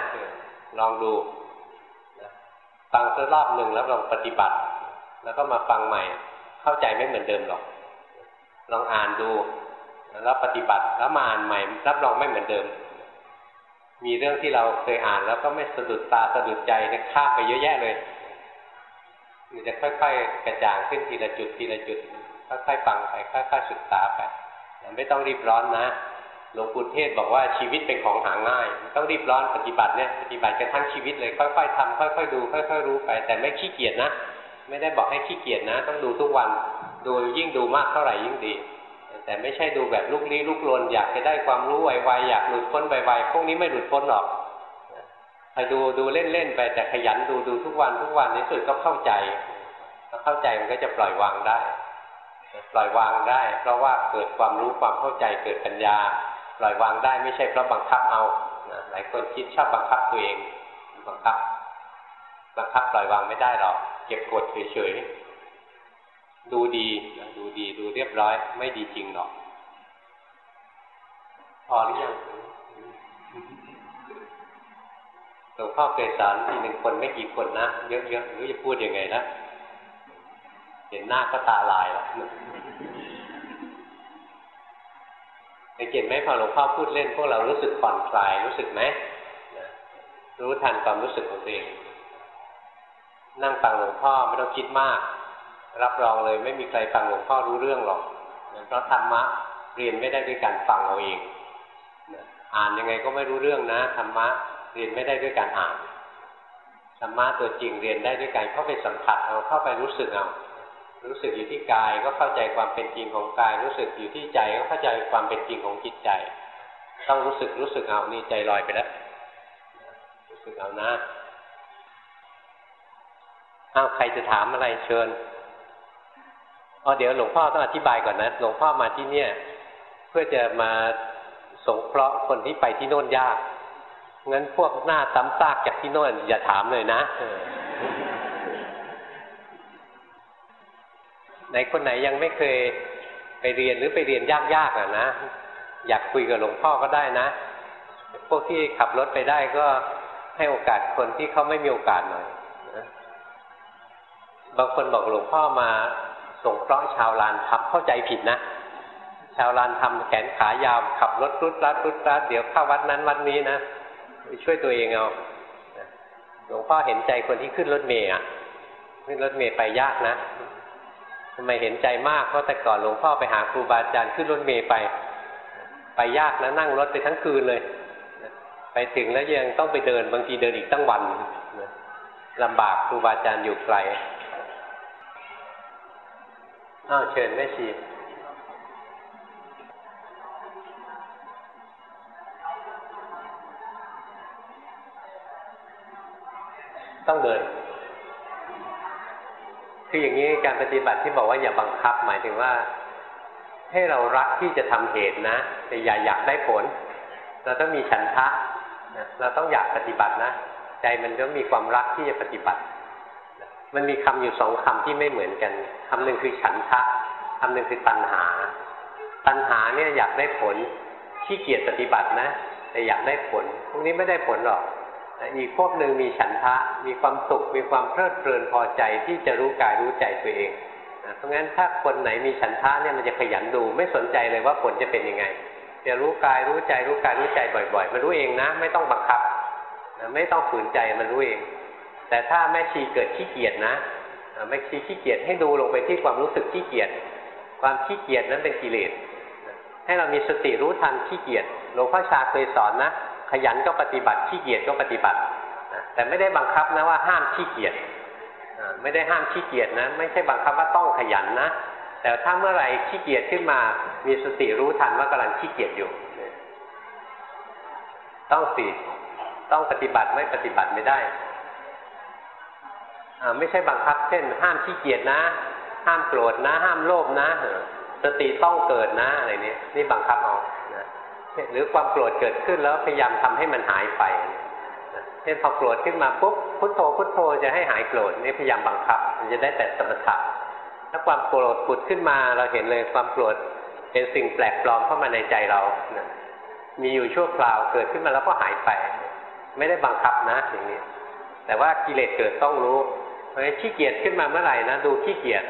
ลองดูฟังสักรอบหนึ่งแล้วลองปฏิบัติ แล้วก็มาฟังใหม่ เข้าใจไม่เหมือนเดิมหรอก ลองอ่านดู แล้วปฏิบัติแล้วมาอ่านใหม่ รับรองไม่เหมือนเดิม มีเรื่องที่เราเคยอ่านแล้วก็ไม่สะดุดตาสะดุดใจเนี่ยข้ามไปเยอะแยะเลยมันจะค่อย ๆ กระจ่างขึ้นทีละจุดทีละจุดค่อยๆฟังไปค่อยๆศึกษาไปไม่ต้องรีบร้อนนะหลวงปู่เทศบอกว่าชีวิตเป็นของหาง่ายต้องรีบร้อนปฏิบัติเนี่ยปฏิบัติกันทั้งชีวิตเลยค่อยๆทำค่อย ๆ ดู ค่อย ๆ รู้ไป แต่ไม่ขี้เกียจนะ ไม่ได้บอกให้ขี้เกียจนะ ต้องดูทุกวัน ดูยิ่งดูมากเท่าไหร่ยิ่งดี แต่ไม่ใช่ดูแบบลุกลี้ลุกลนอยากจะได้ความรู้ไวๆอยากหลุดพ้นไวๆพวกนี้ไม่หลุดพ้นหรอกไปดูดูเล่นๆไปแต่ขยันดูดูทุกวันทุกวันในสุดก็เข้าใจเข้าใจมันก็จะปล่อยวางได้ ปล่อยวางได้ เพราะว่าเกิดความรู้ความเข้าใจเกิดปัญญา ปล่อยวางได้ไม่ใช่เพราะบังคับเอาหลายคนคิดชอบบังคับตัวเองบังคับ บังคับปล่อยวางไม่ได้หรอก เก็บกดเฉยๆ ดูดีดูดีดูเรียบร้อย ไม่ดีจริงหรอก พอหรือยังหลวงพ่อเคยสอนทีหนึ่งคนไม่กี่คนนะ เยอะๆหรือจะพูดยังไงนะ เห็นหน้าก็ตาลายแล้วไอ้เห็นไหมพอหลวงพ่อพูดเล่นพวกเรารู้สึกผ่อนคลายรู้สึกไหมรู้ทันความรู้สึกของตัวเอง นั่งฟังหลวงพ่อไม่ต้องคิดมาก รับรองเลยไม่มีใครฟังหลวงพ่อรู้เรื่องหรอกเพราะธรรมะเรียนไม่ได้ด้วยการฟังเอาเองอ่านยังไงก็ไม่รู้เรื่องนะธรรมะเรียนไม่ได้ด้วยการอ่านธรรมะตัวจริงเรียนได้ด้วยการเข้าไปสัมผัสเอาเข้าไปรู้สึกเอารู้สึกอยู่ที่กายก็เข้าใจความเป็นจริงของกาย รู้สึกอยู่ที่ใจก็เข้าใจความเป็นจริงของจิตใจ ต้องรู้สึกรู้สึกเอานี่ใจลอยไปแล้วรู้สึกเอานะ อ้าวใครจะถามอะไรเชิญอ๋อเดี๋ยวหลวงพ่อต้องอธิบายก่อนนะ หลวงพ่อมาที่เนี่ย เพื่อจะมาสงเคราะห์คนที่ไปที่โน่นยากงั้นพวกหน้าซ้ำซากจากที่โน่นอย่าถามเลยนะไหนคนไหนยังไม่เคยไปเรียนหรือไปเรียนยากๆอะนะ อยากคุยกับหลวงพ่อก็ได้นะ พวกที่ขับรถไปได้ก็ให้โอกาสคนที่เขาไม่มีโอกาสหน่อย บางคนบอกหลวงพ่อมาส่งเคราะห์ชาวลานทับเข้าใจผิดนะ ชาวลานทำแขนขายาวขับรถรุดรัดรุดรัดเดี๋ยวเข้าวัดนั้นวัดนี้นะช่วยตัวเองเอาหลวงพ่อเห็นใจคนที่ขึ้นรถเมย์อะขึ้นรถเมย์ไปยากนะทำไมเห็นใจมากเพราะแต่ก่อนหลวงพ่อไปหาครูบาอาจารย์ขึ้นรถเมย์ไป ไปยากนะนั่งรถไปทั้งคืนเลย ไปถึงแล้วยังต้องไปเดินบางทีเดินอีกตั้งวันลำบากครูบาอาจารย์อยู่ไกล อ้าวเชิญแม่ชีต้องเดิน คืออย่างนี้การปฏิบัติที่บอกว่าอย่าบังคับ หมายถึงว่า ให้เรารักที่จะทำเหตุนะ แต่อย่าอยากได้ผล เราต้องมีฉันทะ เราต้องอยากปฏิบัตินะ ใจมันต้องมีความรักที่จะปฏิบัติ มันมีคำอยู่สองคำที่ไม่เหมือนกันคำหนึ่งคือฉันทะคำหนึ่งคือตัณหา ตัณหาเนี่ยอยากได้ผลขี้เกียจปฏิบัตินะ แต่อยากได้ผล พวกนี้ไม่ได้ผลหรอกอีกพวกหนึ่งมีฉันทะ มีความสุข มีความเพลิดเพลินพอใจที่จะรู้กายรู้ใจตัวเองเพราะงั้นถ้าคนไหนมีฉันทะเนี่ยมันจะขยันดู ไม่สนใจเลยว่าผลจะเป็นยังไงจะรู้กายรู้ใจรู้กายรู้ใจบ่อย ๆ มันรู้เองนะ ไม่ต้องบังคับไม่ต้องฝืนใจมันรู้เอง แต่ถ้าแม่ชีเกิดขี้เกียจนะแม่ชีขี้เกียจให้ดูลงไปที่ความรู้สึกขี้เกียจความขี้เกียจนั้นเป็นกิเลสให้เรามีสติรู้ทันขี้เกียจหลวงพ่อชาเคยสอนนะขยันก็ปฏิบัติขี้เกียจก็ปฏิบัติแต่ไม่ได้บังคับนะว่าห้ามขี้เกียจไม่ได้ห้ามขี้เกียจนะ ไม่ใช่บังคับว่าต้องขยันนะ แต่ถ้าเมื่อไหร่ขี้เกียจขึ้นมา มีสติรู้ทันว่ากำลังขี้เกียจอยู่ ต้องสิต้องปฏิบัติไม่ปฏิบัติไม่ได้ ไม่ใช่บังคับ เช่น ห้ามขี้เกียจนะ ห้ามโกรธนะ ห้ามโลภนะสติต้องเกิดนะอะไรนี้นี่บังคับเอานะหรือความโกรธเกิดขึ้นแล้วพยายามทำให้มันหายไปเช่นพอโกรธขึ้นมาปุ๊บพุทโธพุทโธจะให้หายโกรธนี่พยายามบังคับ มันจะได้แต่สมถะถ้าความโกรธผุดขึ้นมาเราเห็นเลยความโกรธเป็นสิ่งแปลกปลอมเข้ามาในใจเรามีอยู่ชั่วคราวเกิดขึ้นมาแล้วก็หายไป ไม่ได้บังคับนะอย่างนี้แต่ว่ากิเลสเกิดต้องรู้ ราะฉะนั้นขี้เกียจขึ้นมาเมื่อไหร่นะดูขี้เกียจ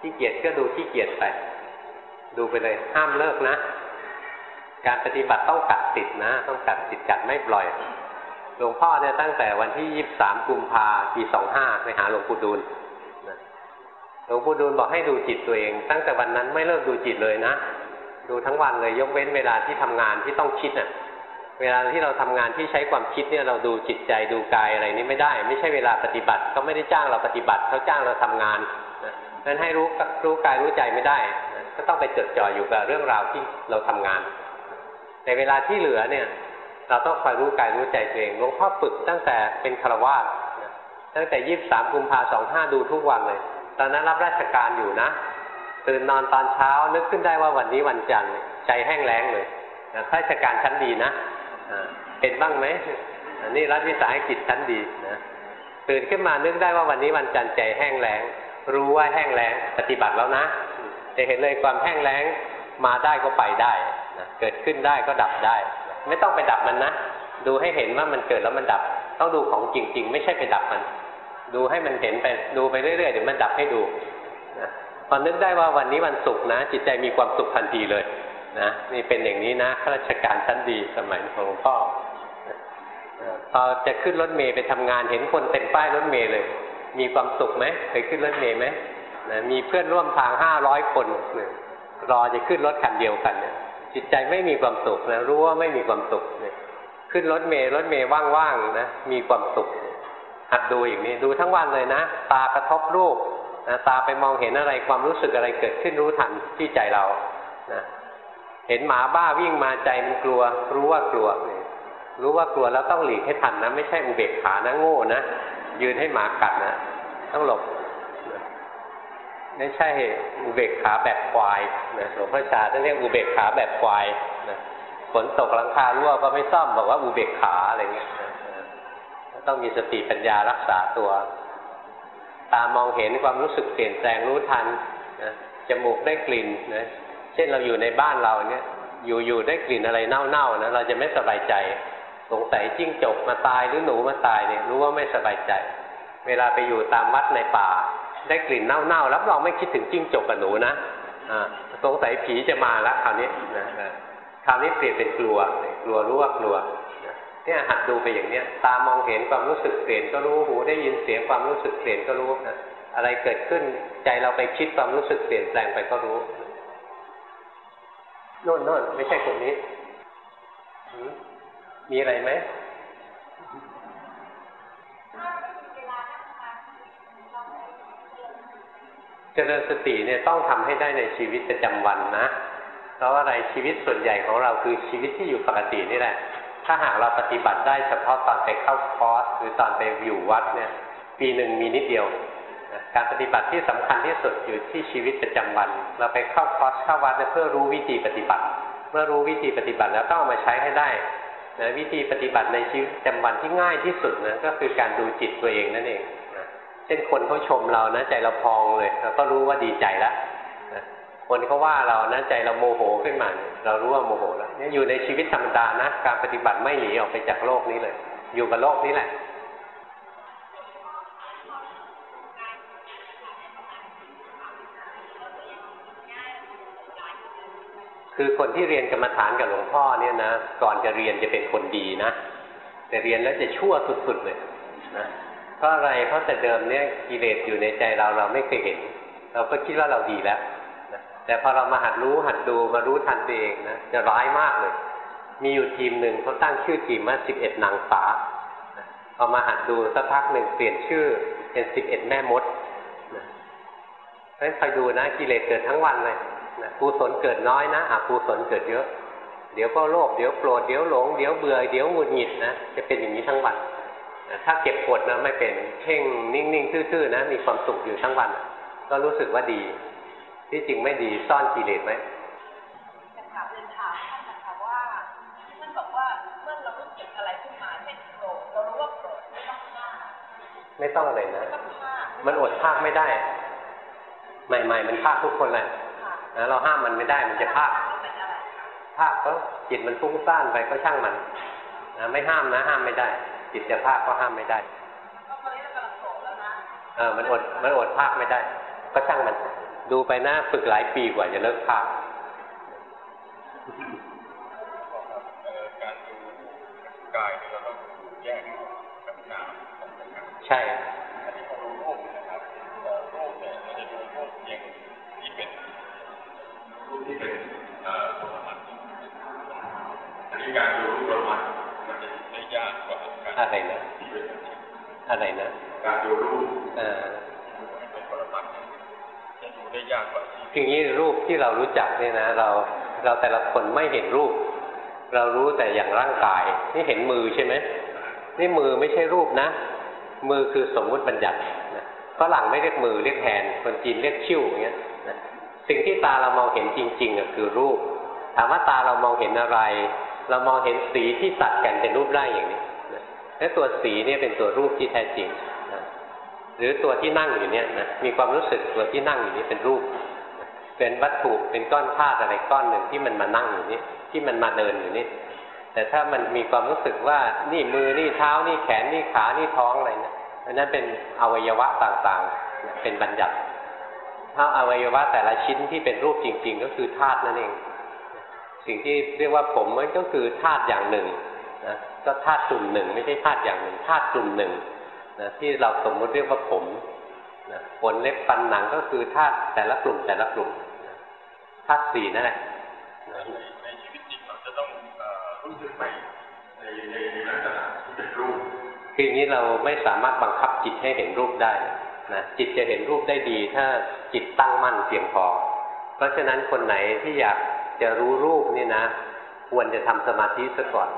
ขี้เกียจก็ดูขี้เกียจไป ดูไปเลยห้ามเลิกนะ การปฏิบัติต้องกัดติดนะ ต้องกัดติดกัดไม่ปล่อย หลวงพ่อเนี่ยตั้งแต่วันที่ยี่บสามกุมภาปีสองห้าไปหาหลวงปู่ดูลหลวงปู่ดูลบอกให้ดูจิตตัวเอง ตั้งแต่วันนั้นไม่เลิกดูจิตเลยนะ ดูทั้งวันเลยยกเว้นเวลาที่ทำงานที่ต้องคิดอะ เวลาที่เราทำงานที่ใช้ความคิดเนี่ยเราดูจิตใจดูกายอะไรนี่ไม่ได้ ไม่ใช่เวลาปฏิบัติเขาไม่ได้จ้างเราปฏิบัติเขาจ้างเราทำงานนั้นให้รู้รู้กายรู้ใจไม่ได้ก็ต้องไปจดจ่ออยู่กับเรื่องราวที่เราทำงาน ในเวลาที่เหลือเนี่ย เราต้องคอยรู้กายรู้ใจตัวเองหลวงพ่อฝึกตั้งแต่เป็นคารวาสตั้งแต่ยี่สิบสามกุมภาสองห้าดูทุกวันเลย ตอนนั้นรับราชการอยู่นะตื่นนอนตอนเช้านึกขึ้นได้ว่าวันนี้วันจันทร์ใจแห้งแล้งเลยข้าราชการชั้นดีนะ เป็นบ้างไหมอันนี้รัฐวิสาหกิจชั้นดีนะตื่นขึ้นมานึกได้ว่าวันนี้วันจันทร์ใจแห้งแล้ง รู้ว่าแห้งแล้ง ปฏิบัติแล้วนะจะเห็นเลยความแห้งแล้งมาได้ก็ไปได้นะเกิดขึ้นได้ก็ดับได้ ไม่ต้องไปดับมันนะ ดูให้เห็นว่ามันเกิดแล้วมันดับ ต้องดูของจริง ๆ ไม่ใช่ไปดับมัน ดูให้มันเห็นไปดูไปเรื่อยๆเดี๋ยวมันดับให้ดูนะพอนึกได้ว่าวันนี้วันศุกร์นะ จิตใจมีความสุขทันทีเลย นะนี่เป็นอย่างนี้นะข้าราชการชั้นดีสมัยของหลวงพ่อพอจะขึ้นรถเมย์ไปทำงานเห็นคนเต็มป้ายรถเมย์เลย มีความสุขไหมเคยขึ้นรถเมย์ไหมนะมีเพื่อนร่วมทางห้าร้อยคนรอจะขึ้นรถคันเดียวกันเนี่ยจิตใจไม่มีความสุขนะรู้ว่าไม่มีความสุขเนี่ยขึ้นรถเมย์รถเมย์ว่างๆนะมีความสุขหัดดูอย่างนี้ดูทั้งวันเลยนะ ตากระทบรูปนะตาไปมองเห็นอะไรความรู้สึกอะไรเกิดขึ้นรู้ทันที่ใจเรานะ เห็นหมาบ้าวิ่งมาใจมันกลัว รู้ว่ากลัว รู้ว่ากลัวแล้วต้องหลีกให้ทันนะ ไม่ใช่อุเบกขานะโง่นะยืนให้หมากัดนะต้องหลบไม่ใช่อุเบกขาแบบควายนะหลวงพ่อชาท่านเรียกอุเบกขาแบบควายนะฝนตกหลังคารั่วก็ไม่ซ่อมบอกว่าอุเบกขาอะไรเงี้ยต้องมีสติปัญญารักษาตัว ตามองเห็นความรู้สึกเปลี่ยนแปลงรู้ทันนะจมูกได้กลิ่นนะ เช่นเราอยู่ในบ้านเราเนี่ยอยู่ๆได้กลิ่นอะไรเน่าๆนะเราจะไม่สบายใจ สงสัยจิ้งจกมาตายหรือหนูมาตายเนี่ยรู้ว่าไม่สบายใจ เวลาไปอยู่ตามวัดในป่า ได้กลิ่นเน่าๆรับรองไม่คิดถึงจิ้งจกกับหนูนะสงสัยผีจะมาแล้วคราวนี้นะคราวนี้เปลี่ยนเป็นกลัว กลัวรู้ว่ากลัวเนี่ยหัดดูไปอย่างเนี้ยตามองเห็นความรู้สึกเปลี่ยนก็รู้หูได้ยินเสียงความรู้สึกเปลี่ยนก็รู้นะอะไรเกิดขึ้นใจเราไปคิดความรู้สึกเปลี่ยนแปลงไปก็รู้ โน่นโน่นไม่ใช่คนนี้มีอะไรไหมเจริญสติเนี่ยต้องทำให้ได้ในชีวิตประจำวันนะ เพราะอะไรชีวิตส่วนใหญ่ของเราคือชีวิตที่อยู่ปกตินี่แหละ ถ้าหากเราปฏิบัติได้เฉพาะตอนไปเข้าคอร์สหรือตอนไปอยู่วัดเนี่ย ปีหนึ่งมีนิดเดียว การปฏิบัติที่สำคัญที่สุดอยู่ที่ชีวิตประจำวัน เราไปเข้าคอร์สเข้าวัดเพื่อรู้วิธีปฏิบัติ เมื่อรู้วิธีปฏิบัติแล้วต้องเอามาใช้ให้ได้นะวิธีปฏิบัติในชีวิตประจำวันที่ง่ายที่สุดนะก็คือการดูจิตตัวเองนั่นเองนะเช่นคนเขาชมเรานะใจเราพองเลยเราก็รู้ว่าดีใจแล้วนะคนเขาว่าเรานะใจเราโมโหขึ้นมา เรารู้ว่าโมโหแล้วนี่อยู่ในชีวิตธรรมดานะการปฏิบัติไม่หนีออกไปจากโลกนี้เลย อยู่กับโลกนี้แหละ คือคนที่เรียนกรรมฐานกับหลวงพ่อเนี่ยนะก่อนจะเรียนจะเป็นคนดีนะแต่เรียนแล้วจะชั่วสุดๆเลยนะเพราะอะไรเพราะแต่เดิมเนี่ยกิเลสอยู่ในใจเราเราไม่เคยเห็น เราก็คิดว่าเราดีแล้วนะแต่พอเรามาหัดรู้หัดดูมารู้ทันตัวเองนะจะร้ายมากเลย มีอยู่ทีมหนึ่งเขาตั้งชื่อทีมว่าสิบเอ็ดนางฟ้าพอมาหัดดูสักพักหนึ่งเปลี่ยนชื่อเป็นสิบเอ็ดแม่มดเพราะฉะนั้นคอยดูนะกิเลสเกิดทั้งวันเลย กุศลเกิดน้อยนะอกุศลเกิดเยอะ เดี๋ยวก็โลภเดี๋ยวโกรธเดี๋ยวหลงเดี๋ยวเบื่อเดี๋ยวหงุดหงิดนะจะเป็นอย่างนี้ทั้งวันถ้าเก็บกดนะไม่เป็นเพ่งนิ่งๆทื่อๆนะมีความสุขอยู่ทั้งวัน ก็รู้สึกว่าดี ที่จริงไม่ดีซ่อนกิเลสไหมจะถามเรียนถามท่านนะคะว่าท่านบอกว่าเมื่อเรารู้สึกอะไรขึ้นมาเช่นโกรธเรารู้ว่าโกรธไม่ต้องฆ่าไม่ต้องเลยนะมันอดภาคไม่ได้ ใหม่ ๆ มันภาคทุกคนเลย นะเราห้ามมันไม่ได้มันจะภาคภาคก็จิตมันฟุ้งซ่านไปก็ช่างมันนะไม่ห้ามนะ ห้ามไม่ได้ จิตจะภาคก็ห้ามไม่ได้เออมันอดมันอดภาคไม่ได้ ก็ช่างมัน ดูไปหน้าฝึกหลายปีกว่าจะเลิกภาคกายเราต้องแยกกับนามใช่ ที่เป็นปรมัตอันนี้การดูปรมัตมันจะไม่ยากกว่าการอะไรนะอะไรนะ การดูรูปเป็นปรมัตจะดูได้ยากกว่าทีนี้รูปที่เรารู้จักเนี่ยนะ เราเราแต่ละคนไม่เห็นรูป เรารู้แต่อย่างร่างกาย นี่เห็นมือใช่ไหมนี่มือไม่ใช่รูปนะ มือคือสมมุติบัญญัติฝรั่งไม่เรียกมือเรียกแทนคนจีนเรียกชิ่วอย่างเงี้ย สิ่งที่ตาเรามองเห็นจริงๆก็คือรูป ถามว่าตาเรามองเห็นอะไร เรามองเห็นสีที่ตัดกันเป็นรูปได้อย่างนี้และตัวสีนี่เป็นตัวรูปที่แท้จริง หรือตัวที่นั่งอยู่เนี่ยนะมีความรู้สึกตัวที่นั่งอยู่นี้เป็นรูป เป็นวัตถุเป็นก้อนธาตุอะไรก้อนหนึ่งที่มันมานั่งอยู่นี่ที่มันมาเดินอยู่นี่แต่ถ้ามันมีความรู้สึกว่านี่มือนี่เท้านี่แขนนี่ขานี่ท้องอะไรเนี่ยอันนั้นเป็นอวัยวะต่างๆ เป็นบัญญัติ ถ้าอวัยวะแต่ละชิ้นที่เป็นรูปจริง ๆ ก็คือธาตุนั่นเอง สิ่งที่เรียกว่าผมมันก็คือธาตุอย่างหนึ่งนะก็ธาตุกลุ่มหนึ่ง ไม่ใช่ธาตุอย่างหนึ่งธาตุกลุ่มหนึ่งนะที่เราสมมุติเรียกว่าผมนะขนเล็บฟันหนังก็คือธาตุแต่ละกลุ่มแต่ละกลุ่มธาตุสี่นั่นแหละในชีวิตจริงเราจะต้องรู้สึกไปในในในลักษณะที่เป็นรูปคือนี้เราไม่สามารถบังคับจิตให้เห็นรูปได้นะ จิตจะเห็นรูปได้ดี ถ้าจิตตั้งมั่นเพียงพอ เพราะฉะนั้นคนไหนที่อยากจะรู้รูปนี่นะ ควรจะทำสมาธิซะก่อน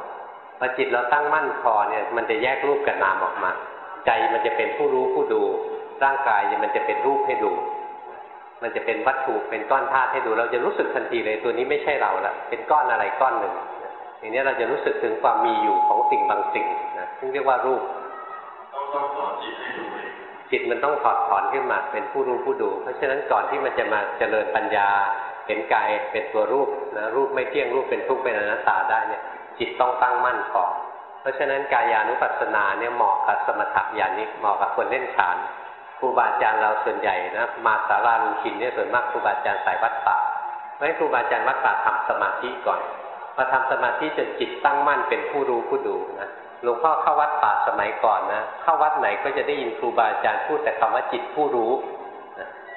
พอจิตเราตั้งมั่นพอเนี่ย มันจะแยกรูปกับนามออกมา ใจมันจะเป็นผู้รู้ผู้ดู ร่างกายมันจะเป็นรูปให้ดู มันจะเป็นวัตถุเป็นก้อนธาตุให้ดู เราจะรู้สึกทันทีเลยตัวนี้ไม่ใช่เราละเป็นก้อนอะไรก้อนหนึ่งอย่างนี้เราจะรู้สึกถึงความมีอยู่ของสิ่งบางสิ่งนะซึ่งเรียกว่ารูปต้องสอนจิตให้ดู จิตมันต้องถอดถอนขึ้นมาเป็นผู้รู้ผู้ดู เพราะฉะนั้นก่อนที่มันจะมาเจริญปัญญาเห็นกายเป็นตัวรูปนะรูปไม่เที่ยงรูปเป็นทุกข์เป็นอนัตตาได้เนี่ยจิตต้องตั้งมั่นก่อนเพราะฉะนั้นกายานุปัสสนาเนี่ยเหมาะกับสมถะญาณิกเหมาะกับคนเล่นฌานครูบาอาจารย์เราส่วนใหญ่นะมาสาราลุชินเนี่ยส่วนมากครูบาอาจารย์สายวัดป่าเพราะฉะนั้นครูบาอาจารย์วัดป่าทำสมาธิก่อนมาทำสมาธิจนจิตตั้งมั่นเป็นผู้รู้ผู้ดูนะ หลวงพ่อเข้าวัดป่าสมัยก่อนนะเข้าวัดไหนก็จะได้ยินครูบาอาจารย์พูดแต่คำว่าจิตผู้รู้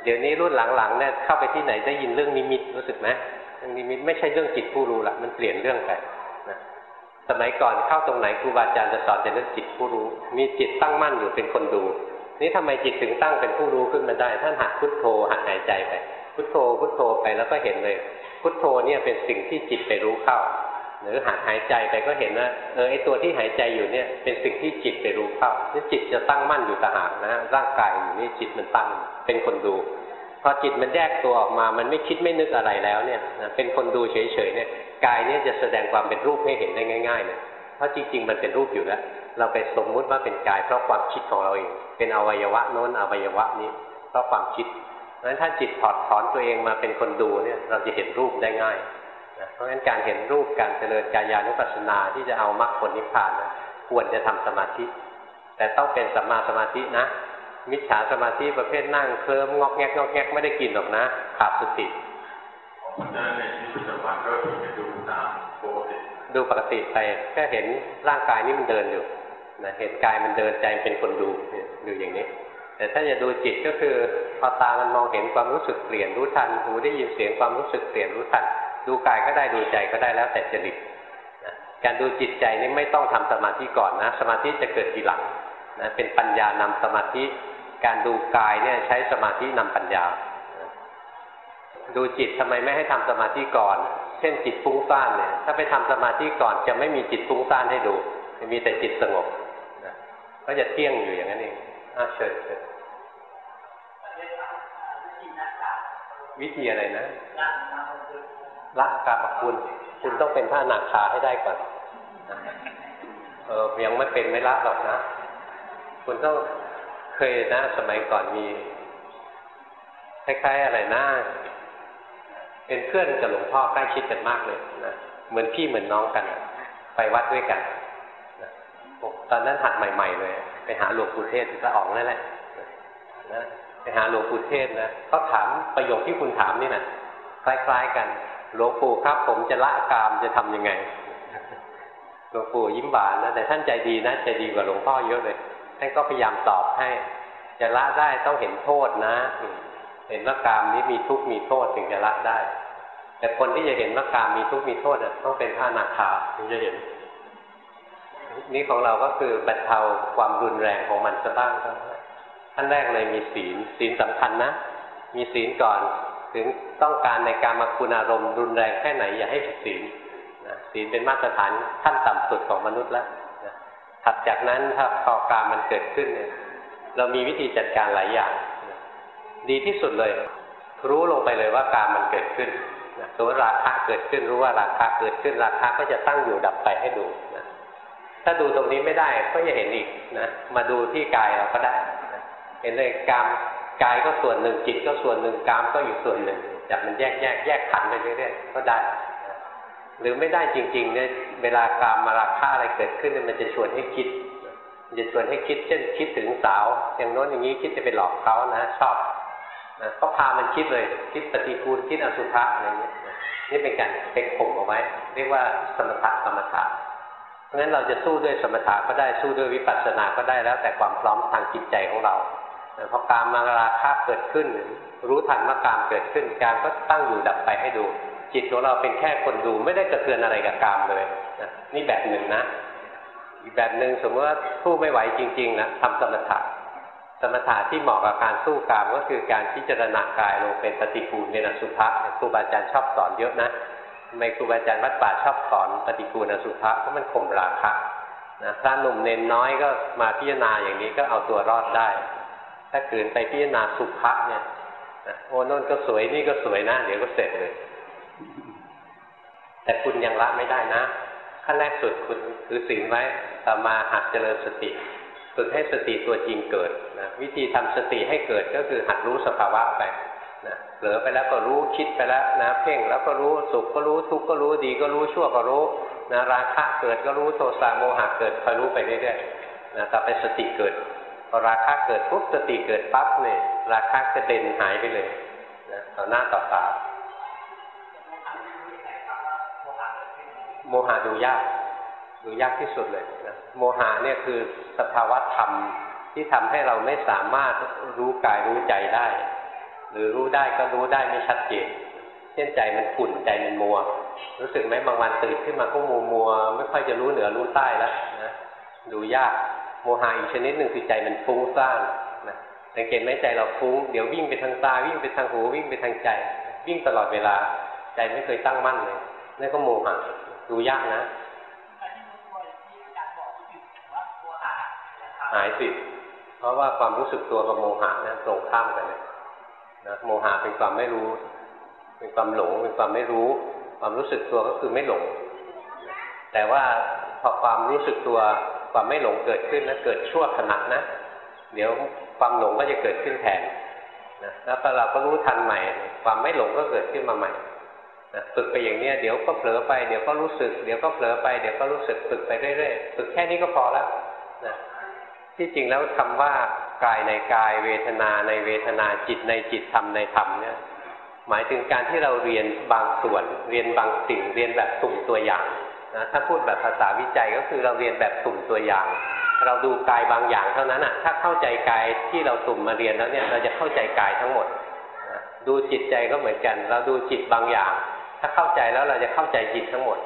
เดี๋ยวนี้รุ่นหลังๆเนี่ยเข้าไปที่ไหนได้ยินเรื่องนิมิตรู้สึกไหมเรื่องนิมิตไม่ใช่เรื่องจิตผู้รู้ละมันเปลี่ยนเรื่องไปนะสมัยก่อนเข้าตรงไหนครูบาอาจารย์จะสอนแต่เรื่องจิตผู้รู้ มีจิตตั้งมั่นอยู่เป็นคนดู นี่ทำไมจิตถึงตั้งเป็นผู้รู้ขึ้นมาได้ท่านหัดพุทโธหัดหายใจไป พุทโธพุทโธไปแล้วก็เห็นเลย พุทโธเนี่ยเป็นสิ่งที่จิตไปรู้เข้า หรือหาหายใจไปก็เห็นว่าเออไอตัวที่หายใจอยู่เนี่ยเป็นสิ่งที่จิตไปรู้เข้านี่จิตจะตั้งมั่นอยู่ต่างหากนะร่างกายอยู่นี่จิตมันตั้งเป็นคนดูพอจิตมันแยกตัวออกมา มันไม่คิดไม่นึกอะไรแล้วเนี่ยนะเป็นคนดูเฉยๆเนี่ยกายเนี่ยจะแสดงความเป็นรูปให้เห็นได้ง่ายๆเลยเพราะจริงๆ มันเป็นรูปอยู่แล้ว เราไปสมมุติว่าเป็นกาย เพราะความคิดของเราเอง เป็นอวัยวะโน้นอวัยวะนี้ เพราะความคิดเพราะฉะนั้นถ้าจิตถอดถอนตัวเองมาเป็นคนดูเนี่ย เราจะเห็นรูปได้ง่าย นะเพราะฉะนั้นการเห็นรูปการเจริญกายานุปัสสนาที่จะเอามรรคผลนิพพานนะควรจะทำสมาธิ แต่ต้องเป็นสัมมาสมาธินะ มิจฉาสมาธิประเภทนั่งเคลิ้มงอกแงกงอกแงกไม่ได้กินหรอกนะขาดสติดูปกติไปแค่เห็นร่างกายนี่มันเดินอยู่นะเห็นกายมันเดินใจเป็นคนดูดูอย่างนี้ แต่ถ้าจะดูจิตก็คือพอตามันมองเห็นความรู้สึกเปลี่ยนรู้ทันหูได้ยินเสียงความรู้สึกเปลี่ยนรู้ทัน ดูกายก็ได้ดูใจก็ได้แล้วแต่จริตการดูจิตใจนี่ไม่ต้องทำสมาธิก่อนนะ สมาธิจะเกิดทีหลังนะเป็นปัญญานำสมาธิ การดูกายเนี่ยใช้สมาธินำปัญญา ดูจิตทำไมไม่ให้ทำสมาธิก่อน เช่นจิตฟุ้งซ่านเนี่ย ถ้าไปทำสมาธิก่อนจะไม่มีจิตฟุ้งซ่านให้ดู จะมีแต่จิตสงบก็จะเที่ยงอยู่อย่างนั้นเองอาเชิญเชิญวิธีอะไรนะ ละกาบคุณ คุณต้องเป็นพระนาคาให้ได้ก่อนเออยังไม่เป็นไม่ละหรอกนะ คุณต้องเคยนะสมัยก่อนมีคล้ายๆอะไรนะเป็นเพื่อนกับหลวงพ่อใกล้ชิดกันมากเลยนะเหมือนพี่เหมือนน้องกัน ไปวัดด้วยกันตอนนั้นหัดใหม่ ๆ เลย ไปหาหลวงปู่เทศพระอ๋องนั่นแหละนะไปหาหลวงปู่เทศนะเขาถามประโยคที่คุณถามนี่นะคล้าย ๆ กัน หลวงปู่ครับผมจะละกามจะทํำยังไง หลวงปู่ยิ้มบานนะแต่ท่านใจดีนะใจดีกว่าหลวงพ่อเยอะเลย ท่านก็พยายามตอบให้ จะละได้ต้องเห็นโทษนะ เห็นว่ากามนี้มีทุกข์มีโทษถึงจะละได้ แต่คนที่จะเห็นว่ากามมีทุกข์มีโทษต้องเป็นพระนาคาถึงจะเห็น นี่ของเราก็คือบรรเทาความรุนแรงของมันซะบ้างขั้นแรกเลยมีศีลศีลสำคัญนะมีศีลก่อน ถึงต้องการในการมาคุณอารมณ์รุนแรงแค่ไหนอย่าให้ผิดศีลศีลเป็นมาตรฐานขั้นต่ำสุดของมนุษย์แล้วถัดจากนั้นถ้าพอการมันเกิดขึ้นเนี่ยเรามีวิธีจัดการหลายอย่าง ดีที่สุดเลย รู้ลงไปเลยว่าการมันเกิดขึ้นตัวราคะเกิดขึ้นรู้ว่าราคะเกิดขึ้น ราคะก็จะตั้งอยู่ดับไปให้ดูนะถ้าดูตรงนี้ไม่ได้ก็จะเห็นอีกนะมาดูที่กายเราก็ได้นะเห็นเลยกาม กายก็ส่วนหนึ่งจิตก็ส่วนหนึ่งกามก็อีกส่วนหนึ่งจากมันแยกแยกแยกขันไปเรื่อยๆก็ได้ หรือไม่ได้จริงๆเนี่ยเวลากามมาราคาอะไรเกิดขึ้นมันจะชวนให้คิดมันจะชวนให้คิด เช่นคิดถึงสาว อย่างโน้นอย่างนี้คิดจะไปหลอกเขานะชอบนะก็พามันคิดเลย คิดปฏิกูลคิดอสุภะอะไรเงี้ยนี่เป็นการเป็นข่มเอาไว้ เรียกว่าสมถะกรรมฐานเพราะฉะนั้นเราจะสู้ด้วยสมถะก็ได้สู้ด้วยวิปัสสนาก็ได้แล้วแต่ความพร้อมทางจิตใจของเรา พอการมาราคะเกิดขึ้น รู้ทันว่าการเกิดขึ้น การก็ตั้งอยู่ดับไปให้ดู จิตของเราเป็นแค่คนดูไม่ได้กระเทือนอะไรกับกามเลยนะนี่แบบหนึ่งนะ อีกแบบหนึ่งสมมติว่าสู้ไม่ไหวจริงๆนะทำสมถะสมถะที่เหมาะกับการสู้กามก็คือการพิจารณากายลงเป็นปฏิปูลเนนสุภะครูบาอาจารย์ชอบสอนเยอะนะทำไมครูบาอาจารย์วัดป่าชอบสอนปฏิปูลนสุภะเพราะมันข่มราคะนะถ้าหนุ่มเน้นน้อยก็มาพิจารณาอย่างนี้ก็เอาตัวรอดได้ ถ้าขืนไปพิจารณาสุภะเนี่ยโอ้นนก็สวยนี่ก็สวยนะเดี๋ยวก็เสร็จเลย แต่คุณยังละไม่ได้นะขั้นแรกสุดคุณถือศีลไว้ต่อมาหัดเจริญสติฝึกให้สติตัวจริงเกิดนะวิธีทำสติให้เกิดก็คือหัดรู้สภาวะไปนะเผลอไปแล้วก็รู้คิดไปแล้วนะเพ่งแล้วก็รู้สุขก็รู้ทุกข์ก็รู้ดีก็รู้ชั่วก็รู้นะราคะเกิดก็รู้โทสะโมหะเกิดคอยรู้ไปเรื่อยๆนะต่อไปสติเกิด พอราคะเกิดปุ๊บสติเกิดปั๊บเนี่ยราคะกระเด็นหายไปเลยนะต่อหน้าต่อตาโมหะดูยาก ดูยากที่สุดเลยนะโมหะเนี่ยคือสภาวะธรรมที่ทำให้เราไม่สามารถรู้กายรู้ใจได้ หรือรู้ได้ก็รู้ได้ไม่ชัดเจนเช่นใจมันขุ่นใจมันมัว รู้สึกไหมบางวันตื่นขึ้นมาก็มัวมัวไม่ค่อยจะรู้เหนือรู้ใต้แล้วนะดูยาก โมหะอีกชนิดหนึ่งคือใจมันฟุ้งซ่านนะสังเกตไหมใจเราฟุ้ง เดี๋ยววิ่งไปทางตาวิ่งไปทางหูวิ่งไปทางใจ วิ่งตลอดเวลา ใจไม่เคยตั้งมั่นเลยนั่นก็โมหะดูยากนะหายสิเพราะว่าความรู้สึกตัวกับโมหะนะตรงข้ามกันเลยนะโมหะเป็นความไม่รู้ เป็นความหลงเป็นความไม่รู้ ความรู้สึกตัวก็คือไม่หลง แต่ว่าพอความรู้สึกตัว ความไม่หลงเกิดขึ้นนะเกิดชั่วขณะนะ เดี๋ยวความหลงก็จะเกิดขึ้นแทนนะแล้วเราก็รู้ทันใหม่ ความไม่หลงก็เกิดขึ้นมาใหม่นะฝึกไปอย่างเนี้ยเดี๋ยวก็เผลอไปเดี๋ยวก็รู้สึก เดี๋ยวก็เผลอไปเดี๋ยวก็รู้สึกฝึกไปเรื่อยๆฝึกแค่นี้ก็พอแล้วนะที่จริงแล้วคำว่ากายในกายเวทนาในเวทนาจิตในจิตธรรมในธรรมเนี่ยหมายถึงการที่เราเรียนบางส่วน เรียนบางสิ่งเรียนแบบสุ่มตัวอย่าง นะถ้าพูดแบบภาษาวิจัยก็คือเราเรียนแบบสุ่มตัวอย่าง เราดูกายบางอย่างเท่านั้นอะ ถ้าเข้าใจกายที่เราสุ่มมาเรียนแล้วเนี่ยเราจะเข้าใจกายทั้งหมดนะดูจิตใจก็เหมือนกัน เราดูจิตบางอย่าง ถ้าเข้าใจแล้วเราจะเข้าใจจิตทั้งหมด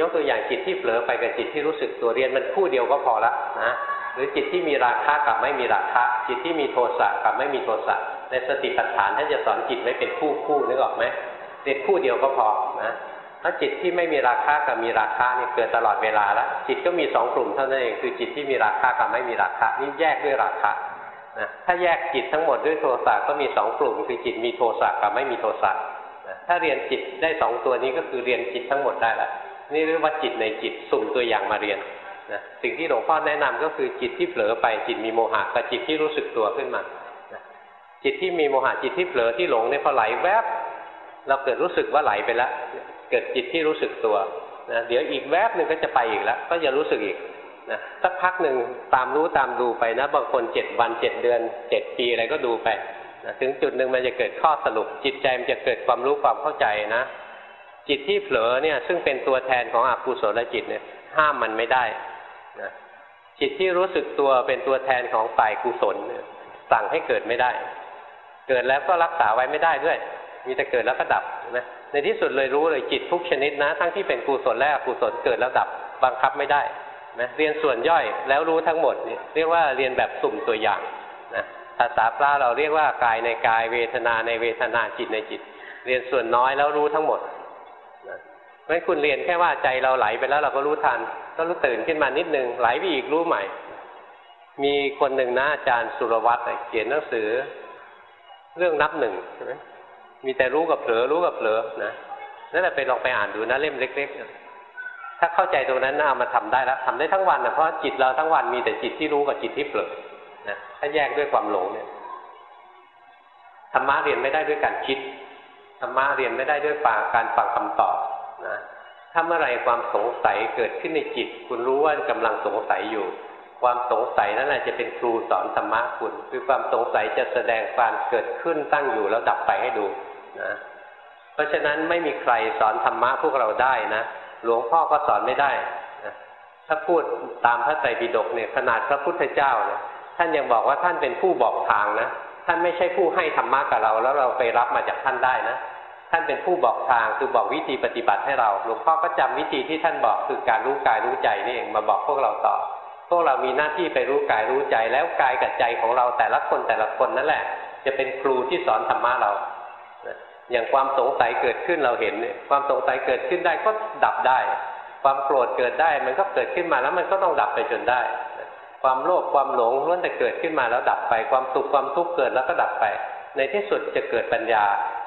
ยกตัวอย่างจิตที่เผลอไปกับจิตที่รู้สึกตัวเรียนมันคู่เดียวก็พอละนะหรือจิตที่มีราคะกับไม่มีราคะ จิตที่มีโทสะกับไม่มีโทสะในสติปัฏฐานท่านจะสอนจิตไว้เป็นคู่คู่นึกออกไหมเรียนคู่เดียวก็พอนะ ถ้าจิตที่ไม่มีราคะกับมีราคะนี่เกิดตลอดเวลาแล้วจิตก็มีสองกลุ่มเท่านั้นเองคือจิตที่มีราคะกับไม่มีราคะนี่แยกด้วยราคะนะถ้าแยกจิตทั้งหมดด้วยโทสะก็มีสองกลุ่ม คือจิตมีโทสะกับไม่มีโทสะนะถ้าเรียนจิตได้สองตัวนี้ก็คือเรียนจิตทั้งหมดได้ละนี่เรียกว่าจิตในจิตสุ่มตัวอย่างมาเรียนนะสิ่งที่หลวงพ่อแนะนำก็คือจิตที่เผลอไปจิตมีโมหะกับจิตที่รู้สึกตัวขึ้นมานะจิตที่มีโมหะจิตที่เผลอที่หลงเนี่ยพอไหลแวบเราเกิดรู้สึกว่าไหลไปแล้ว เกิดจิตที่รู้สึกตัวนะเดี๋ยวอีกแวบหนึ่งก็จะไปอีกแล้ว ก็จะรู้สึกอีกนะสักพักหนึ่งตามรู้ตามดูไปนะบางคนเจ็ดวันเจ็ดเดือนเจ็ดปีอะไรก็ดูไปนะถึงจุดหนึ่งมันจะเกิดข้อสรุป จิตใจมันจะเกิดความรู้ความเข้าใจนะ จิตที่เผลอเนี่ย ซึ่งเป็นตัวแทนของอกุศลจิตเนี่ย ห้ามมันไม่ได้นะจิตที่รู้สึกตัวเป็นตัวแทนของฝ่ายกุศลสั่งให้เกิดไม่ได้ เกิดแล้วก็รักษาไว้ไม่ได้ด้วย มีแต่เกิดแล้วก็ดับนะในที่สุดเลยรู้เลยจิตทุกชนิดนะ ทั้งที่เป็นกุศลและอกุศลเกิดแล้วดับบังคับไม่ได้นะเรียนส่วนย่อยแล้วรู้ทั้งหมดเรียกว่าเรียนแบบสุ่มตัวอย่างนะภาษาพระเราเรียกว่ากายในกายเวทนาในเวทนาจิตในจิต เรียนส่วนน้อยแล้วรู้ทั้งหมดนะเพราะคุณเรียนแค่ว่าใจเราไหลไปแล้วเราก็รู้ทัน ก็รู้ตื่นขึ้นมานิดนึงไหลไปอีกรู้ใหม่ มีคนหนึ่งนะอาจารย์สุรวัตรเขียนหนังสือ เรื่องนับหนึ่งใช่ไหม มีแต่รู้กับเผลอรู้กับเผลอนะนั่นแหละไปลองไปอ่านดูนะเล่มเล็กๆถ้าเข้าใจตรงนั้นนะเอามาทำได้แล้วทำได้ทั้งวันนะเพราะจิตเราทั้งวันมีแต่จิตที่รู้กับจิตที่เผลอนะถ้าแยกด้วยความหลงเนี่ยธรรมะเรียนไม่ได้ด้วยการคิดธรรมะเรียนไม่ได้ด้วยปาการฟังคำตอบนะถ้าเมื่อไรความสงสัยเกิดขึ้นในจิต คุณรู้ว่ากำลังสงสัยอยู่ความสงสัยนั่นแหละจะเป็นครูสอนธรรมะคุณ คือความสงสัยจะแสดงการเกิดขึ้นตั้งอยู่แล้วดับไปให้ดู นะเพราะฉะนั้นไม่มีใครสอนธรรมะพวกเราได้นะหลวงพ่อก็สอนไม่ได้นะถ้าพูดตามพระไตรปิฎกเนี่ยขนาดพระพุทธเจ้าเนี่ยท่านยังบอกว่าท่านเป็นผู้บอกทางนะท่านไม่ใช่ผู้ให้ธรรมะกับเรา แล้วเราไปรับมาจากท่านได้นะท่านเป็นผู้บอกทางคือบอกวิธีปฏิบัติให้เรา หลวงพ่อก็จำวิธีที่ท่านบอกคือการรู้กายรู้ใจนี่เองมาบอกพวกเราต่อ พวกเรามีหน้าที่ไปรู้กายรู้ใจแล้วกายกับใจของเราแต่ละคนแต่ละคนนั่นแหละ จะเป็นครูที่สอนธรรมะเรา อย่างความสงสัยเกิดขึ้นเราเห็นเนี่ยความสงสัยเกิดขึ้นได้ก็ดับได้ ความโกรธเกิดได้มันก็เกิดขึ้นมาแล้วมันก็ต้องดับไปจนได้ ความโลภความหลงล้วนแต่เกิดขึ้นมาแล้วดับไป ความสุขความทุกข์เกิดแล้วก็ดับไป ในที่สุดจะเกิดปัญญา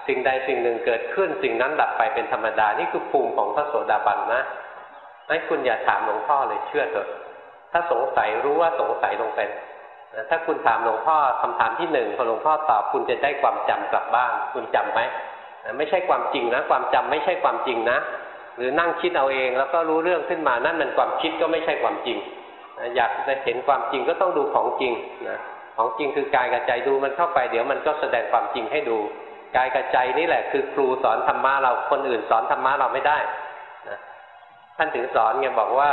สิ่งใดสิ่งหนึ่งเกิดขึ้น สิ่งนั้นดับไปเป็นธรรมดานี่คือภูมิของพระโสดาบันนะให้คุณอย่าถามหลวงพ่อเลยเชื่อเถอะถ้าสงสัยรู้ว่าสงสัยลงไป ถ้าคุณถามหลวงพ่อคำถามที่หนึ่งพอหลวงพ่อตอบคุณจะได้ความจำกลับบ้านคุณจำไหมไม่ใช่ความจริงนะ ความจำไม่ใช่ความจริงนะ หรือนั่งคิดเอาเองแล้วก็รู้เรื่องขึ้นมานั่นมันความคิดก็ไม่ใช่ความจริง อยากจะเห็นความจริงก็ต้องดูของจริงนะของจริงคือกายกับใจดูมันเข้าไปเดี๋ยวมันก็แสดงความจริงให้ดูกายกับใจนี่แหละคือครูสอนธรรมะเราคนอื่นสอนธรรมะเราไม่ได้นะท่านถึงสอนไงบอกว่า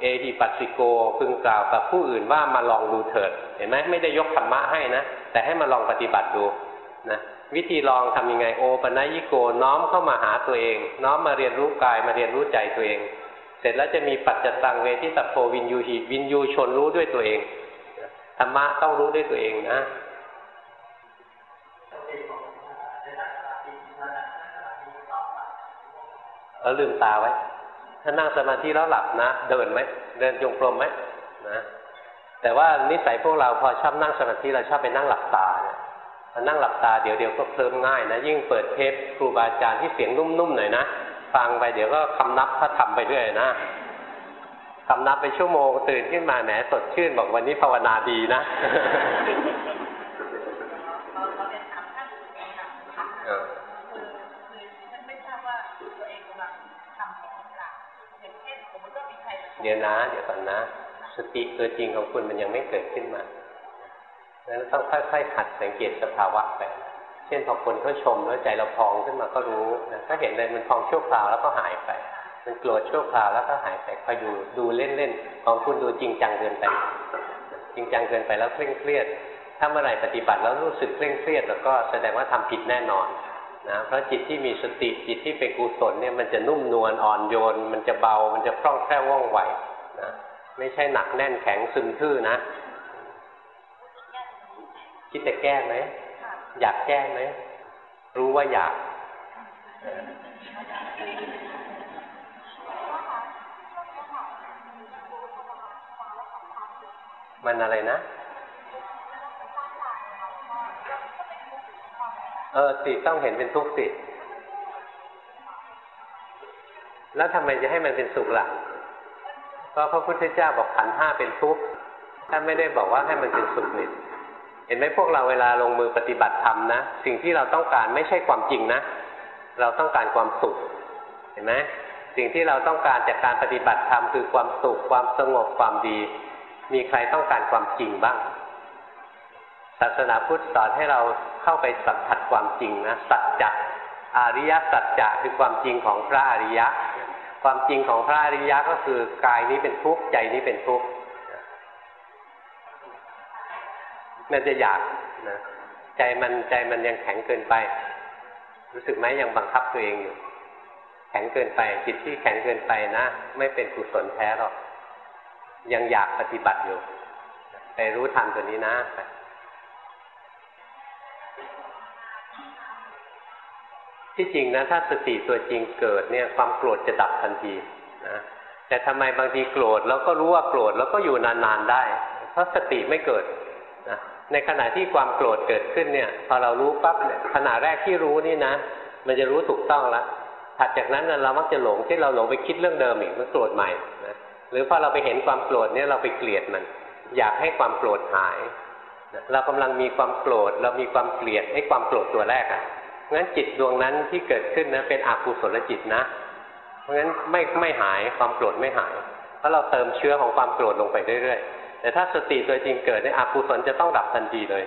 เอหิปัสสิโกพึงกล่าวกับผู้อื่นว่ามาลองดูเถิด เห็นไหมไม่ได้ยกธรรมะให้นะ แต่ให้มาลองปฏิบัติดูนะวิธีลองทํำยังไงโอปนัยิโกน้อมเข้ามาหาตัวเอง น้อมมาเรียนรู้กายมาเรียนรู้ใจตัวเอง เสร็จแล้วจะมีปัจจตังเวทิสัพโพวินยูหิวินยูชนรู้ด้วยตัวเองธรรมะต้องรู้ด้วยตัวเองนะแล้วลืมตาไว้ ถ้านั่งสมาธิแล้วหลับนะ เดินไหมเดินจงกรมไหมนะแต่ว่านิสัยพวกเราพอชอบนั่งสมาธิเราชอบไปนั่งหลับตาเนี่ยนั่งหลับตาเดี๋ยวเดี๋ยวก็เคลิ้มง่ายนะ ยิ่งเปิดเทปครูบาอาจารย์ที่เสียงนุ่มๆหน่อยนะฟังไปเดี๋ยวก็คำนับพระธรรมไปเรื่อยนะคำนับไปชั่วโมงตื่นขึ้นมาแหมสดชื่นบอกวันนี้ภาวนาดีนะ เดี๋ยวนะ เดี๋ยวก่อนนะ สติตัวจริงของคุณมันยังไม่เกิดขึ้นมาดังนั้นต้องค่อยๆหัดสังเกตสภาวะไป เช่นพอคนเขาชมแล้วใจเราพองขึ้นมาก็รู้นะถ้าเห็นเลยมันพองชั่วคราวแล้วก็หายไป มันโกรธชั่วคราวแล้วก็หายไปคอยดูดูเล่นๆของคุณดูจริงจังเกินไป จริงจังเกินไปแล้วเคร่งเครียด ถ้าเมื่อไหร่ปฏิบัติแล้วรู้สึกเคร่งเครียด แล้วก็แสดงว่าทำผิดแน่นอน นะเพราะจิตที่มีสติจิตที่เป็นกุศลเนี่ยมันจะนุ่มนวลอ่อนโยน มันจะเบา มันจะคล่องแคล่วว่องไวนะไม่ใช่หนักแน่นแข็งซึมทื่อนะคิดจะแก้ไหมอยากแก้ไหมรู้ว่าอยากมันอะไรนะ เออสิต้องเห็นเป็นทุกข์สิแล้วทำไมจะให้มันเป็นสุขล่ะก็พระพุทธเจ้าบอกขันห้าเป็นทุกข์ท่านไม่ได้บอกว่าให้มันเป็นสุขนิดเห็นไหมพวกเราเวลาลงมือปฏิบัติธรรมนะ สิ่งที่เราต้องการไม่ใช่ความจริงนะ เราต้องการความสุข เห็นไหมสิ่งที่เราต้องการจากการปฏิบัติธรรมคือความสุขความสงบความดี มีใครต้องการความจริงบ้าง ศาสนาพุทธสอนให้เราเข้าไปสัมผัสความจริงนะสัจจะอริยสัจจะคือความจริงของพระอริยะ ความจริงของพระอริยะก็คือกายนี้เป็นทุกข์ใจนี้เป็นทุกข์มันจะอยากนะใจมันใจมันยังแข็งเกินไป รู้สึกไหมยังบังคับตัวเองอยู่ แข็งเกินไป จิตที่แข็งเกินไปนะ ไม่เป็นกุศลแท้หรอก ยังอยากปฏิบัติอยู่ ไปรู้ทันตัวนี้นะ ที่จริงนะถ้าสติตัวจริงเกิดเนี่ยความโกรธจะดับทันทีนะแต่ทำไมบางทีโกรธแล้วก็รู้ว่าโกรธแล้วก็อยู่นานๆได้ เพราะสติไม่เกิดนะในขณะที่ความโกรธเกิดขึ้นเนี่ย พอเรารู้ปั๊บเนี่ยขณะแรกที่รู้นี่นะ มันจะรู้ถูกต้องแล้วถัดจากนั้นเรามักจะหลงที่เราหลงไปคิดเรื่องเดิมอีกมันโกรธใหม่นะหรือพอเราไปเห็นความโกรธเนี่ยเราไปเกลียดมัน อยากให้ความโกรธหาย เรากำลังมีความโกรธ เรามีความเกลียดให้ความโกรธตัวแรกอะ่ะ งั้นจิตดวงนั้นที่เกิดขึ้นนะเป็นอกุศลจิตนะ เพราะงั้นไม่ไม่หายความโกรธไม่หาย เพราะเราเติมเชื้อของความโกรธลงไปเรื่อยๆแต่ถ้าสติตัวจริงเกิดเนี่ยอกุศลจะต้องดับทันทีเลย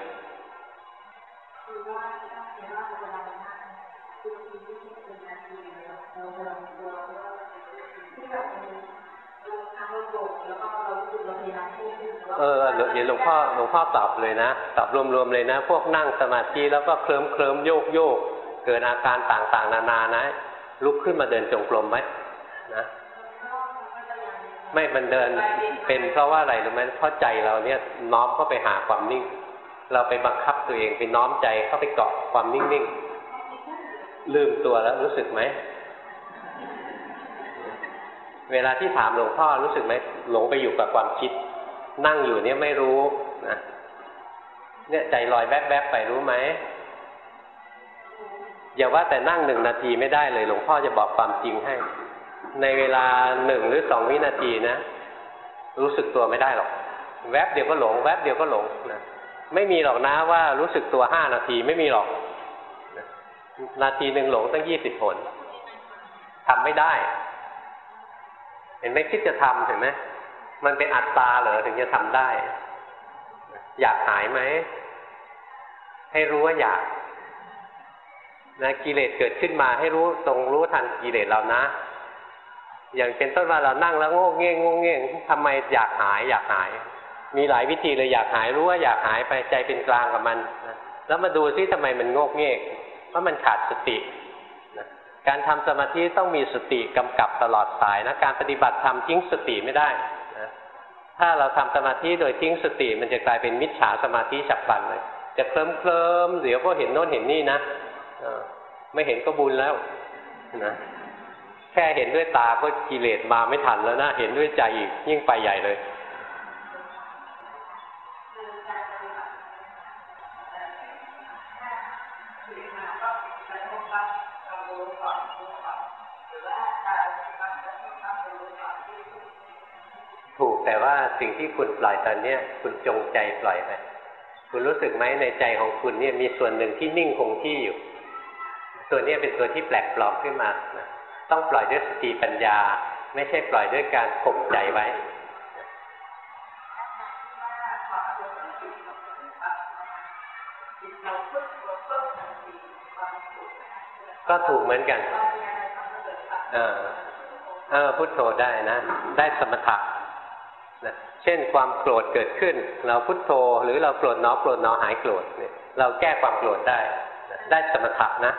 เออเดี๋ยวหลวงพ่อหลวงพ่อตอบเลยนะตอบรวมๆเลยนะ พวกนั่งสมาธิแล้วก็เคลิ้มเคลิ้มโยกโยกเกิดอาการต่างๆ นานานะ ลุกขึ้นมาเดินจงกรมไหมนะไม่มันเดินเป็นเพราะว่าอะไรรู้ไหมเพราะใจเราเนี่ยน้อมเข้าไปหาความนิ่ง เราไปบังคับตัวเองไปน้อมใจเข้าไปเกาะความนิ่งๆลืมตัวแล้วรู้สึกไหมเวลาที่ถามหลวงพ่อรู้สึกไหมหลงไปอยู่กับความคิด นั่งอยู่เนี่ยไม่รู้นะเนี่ยใจลอยแวบๆไปรู้ไหมอย่าว่าแต่นั่งหนึ่งนาทีไม่ได้เลย หลวงพ่อจะบอกความจริงให้ ในเวลาหนึ่งหรือสองวินาทีนะ รู้สึกตัวไม่ได้หรอก แวบเดียวก็หลง แวบเดียวก็หลงนะไม่มีหรอกนะว่ารู้สึกตัวห้านาทีไม่มีหรอก นาทีหนึ่งหลงตั้งยี่สิบผลทำไม่ได้ เห็นไหมคิดจะทำเห็นไหม มันเป็นอัตตาเหรอถึงจะทำได้ อยากหายไหม ให้รู้ว่าอยากนะกิเลสเกิดขึ้นมาให้รู้ตรงรู้ทันกิเลสเรานะ อย่างเป็นต้นว่าเรานั่งแล้วโง่เง่งโง่เง่งทำไมอยากหาย อยากหาย มีหลายวิธีเลยอยากหายรู้ว่าอยากหายไปใจเป็นกลางกับมันนะแล้วมาดูซิทำไมมันโง่เง่งเพราะมันขาดสตินะการทำสมาธิต้องมีสติกำกับตลอดสายนะการปฏิบัติทำทิ้งสติไม่ได้ ถ้าเราทำสมาธิโดยทิ้งสติมันจะกลายเป็นมิจฉาสมาธิฉับพลันเลย จะเคลิ้มเคลิมเดี๋ยวก็เห็นโน้นเห็นนี่นะไม่เห็นก็บุญแล้วนะแค่เห็นด้วยตาก็กิเลสมาไม่ทันแล้วนะ เห็นด้วยใจอีกยิ่งไปใหญ่เลย แต่ว่าสิ่งที่คุณปล่อยตอนเนี้ย คุณจงใจปล่อยไปคุณรู้สึกไหมในใจของคุณเนี่ยมีส่วนหนึ่งที่นิ่งคงที่อยู่ ตัวนี้เป็นตัวที่แปลกปลอมขึ้นมานะต้องปล่อยด้วยสติปัญญา ไม่ใช่ปล่อยด้วยการข่มใจไว้ก็ถูกเหมือนกัน เออ เออพุทโธได้นะ ได้สมถะ นะเช่นความโกรธเกิดขึ้น เราพุทโธ หรือเราโกรธน้อโกรธน้อหายโกรธเนี่ยเราแก้ความโกรธได้ ได้สมถะนะ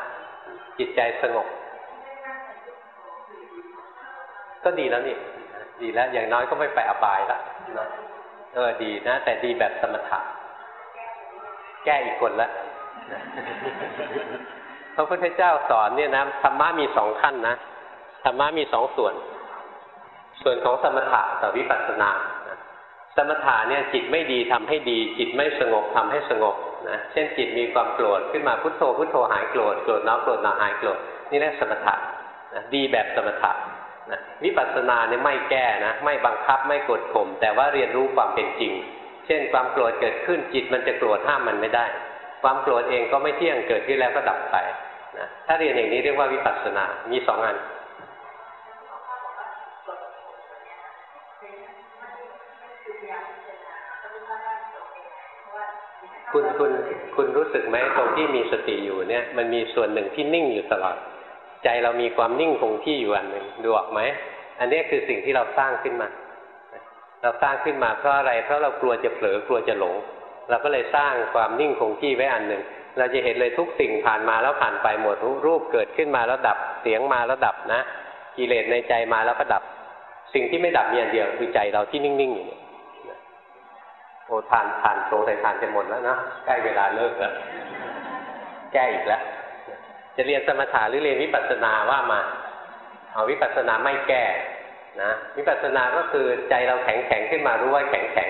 จิตใจสงบ ก็ดีแล้วนี่ดีแล้ว อย่างน้อยก็ไม่ไปอบายละนะเออดีนะ แต่ดีแบบสมถะแก้อีกคนละพระพุทธเจ้าสอนเนี่ยนะธรรมะมีสองขั้นนะธรรมะมีสองส่วน ส่วนของสมถะกับวิปัสสนาสมถะเนี่ยจิตไม่ดีทำให้ดี จิตไม่สงบทำให้สงบนะเช่นจิตมีความโกรธขึ้นมาพุทโธพุทโธหายโกรธโกรธน้อโกรธน้อหายโกรธนี่เรียกสมถะนะดีแบบสมถะนะวิปัสสนาเนี่ยไม่แก้นะไม่บังคับไม่กดข่มแต่ว่าเรียนรู้ความเป็นจริง เช่นความโกรธเกิดขึ้นจิตมันจะโกรธห้ามมันไม่ได้ ความโกรธเองก็ไม่เที่ยงเกิดขึ้นแล้วก็ดับไปนะถ้าเรียนอย่างนี้เรียกว่าวิปัสสนา มีสองอัน คุณคุณคุณรู้สึกไหมตรงที่มีสติอยู่เนี่ย มันมีส่วนหนึ่งที่นิ่งอยู่ตลอด ใจเรามีความนิ่งคงที่อยู่อันหนึ่งดูออกไหมอันนี้คือสิ่งที่เราสร้างขึ้นมา เราสร้างขึ้นมาเพราะอะไร เพราะเรากลัวจะเผลอกลัวจะหลง เราก็เลยสร้างความนิ่งคงที่ไว้อันหนึ่ง เราจะเห็นเลยทุกสิ่งผ่านมาแล้วผ่านไปหมดรูปเกิดขึ้นมาแล้วดับเสียงมาแล้วดับนะกิเลสในใจมาแล้วก็ดับ สิ่งที่ไม่ดับมีอย่างเดียวคือใจเราที่นิ่งๆอยู่เนี่ย โอ้ทานทานโซใส่ทานจะหมดแล้วนะใกล้เวลาเลิกแล้วแก้อีกแล้วจะเรียนสมถะหรือเรียนวิปัสสนาว่ามาเอาวิปัสสนาไม่แก้นะวิปัสสนาก็คือใจเราแข็งแข็งขึ้นมารู้ว่าแข็งแข็ง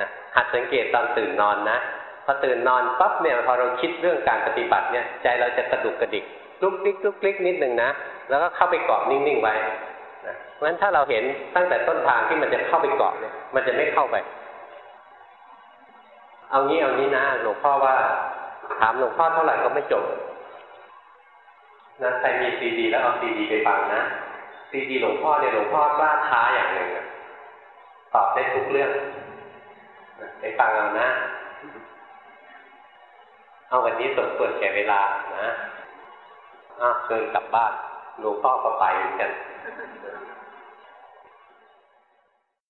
นะหัดสังเกตตอนตื่นนอนนะพอตื่นนอนปั๊บเนี่ยพอเราคิดเรื่องการปฏิบัติเนี่ยใจเราจะกระดุกกระดิกลุกลิกลุกลิกนิดหนึ่งนะแล้วก็เข้าไปเกาะนิ่งๆไว้นะเพราะฉะนั้นถ้าเราเห็นตั้งแต่ต้นทางที่มันจะเข้าไปเกาะเนี่ยมันจะไม่เข้าไป เอางี้เอางี้นะหลวงพ่อว่า ถามหลวงพ่อเท่าไหร่ก็ไม่จบนะใครมีซีดี แล้วเอาซีดีไปฟังนะซีดีหลวงพ่อเนี่ยหลวงพ่อกล้าท้าอย่างหนึ่งตอบได้ทุกเรื่องไปฟังเอานะ เอาวันนี้สมควรแก่เวลานะอ้าวเชิญกลับบ้านหลวงพ่อก็ไปเหมือนกัน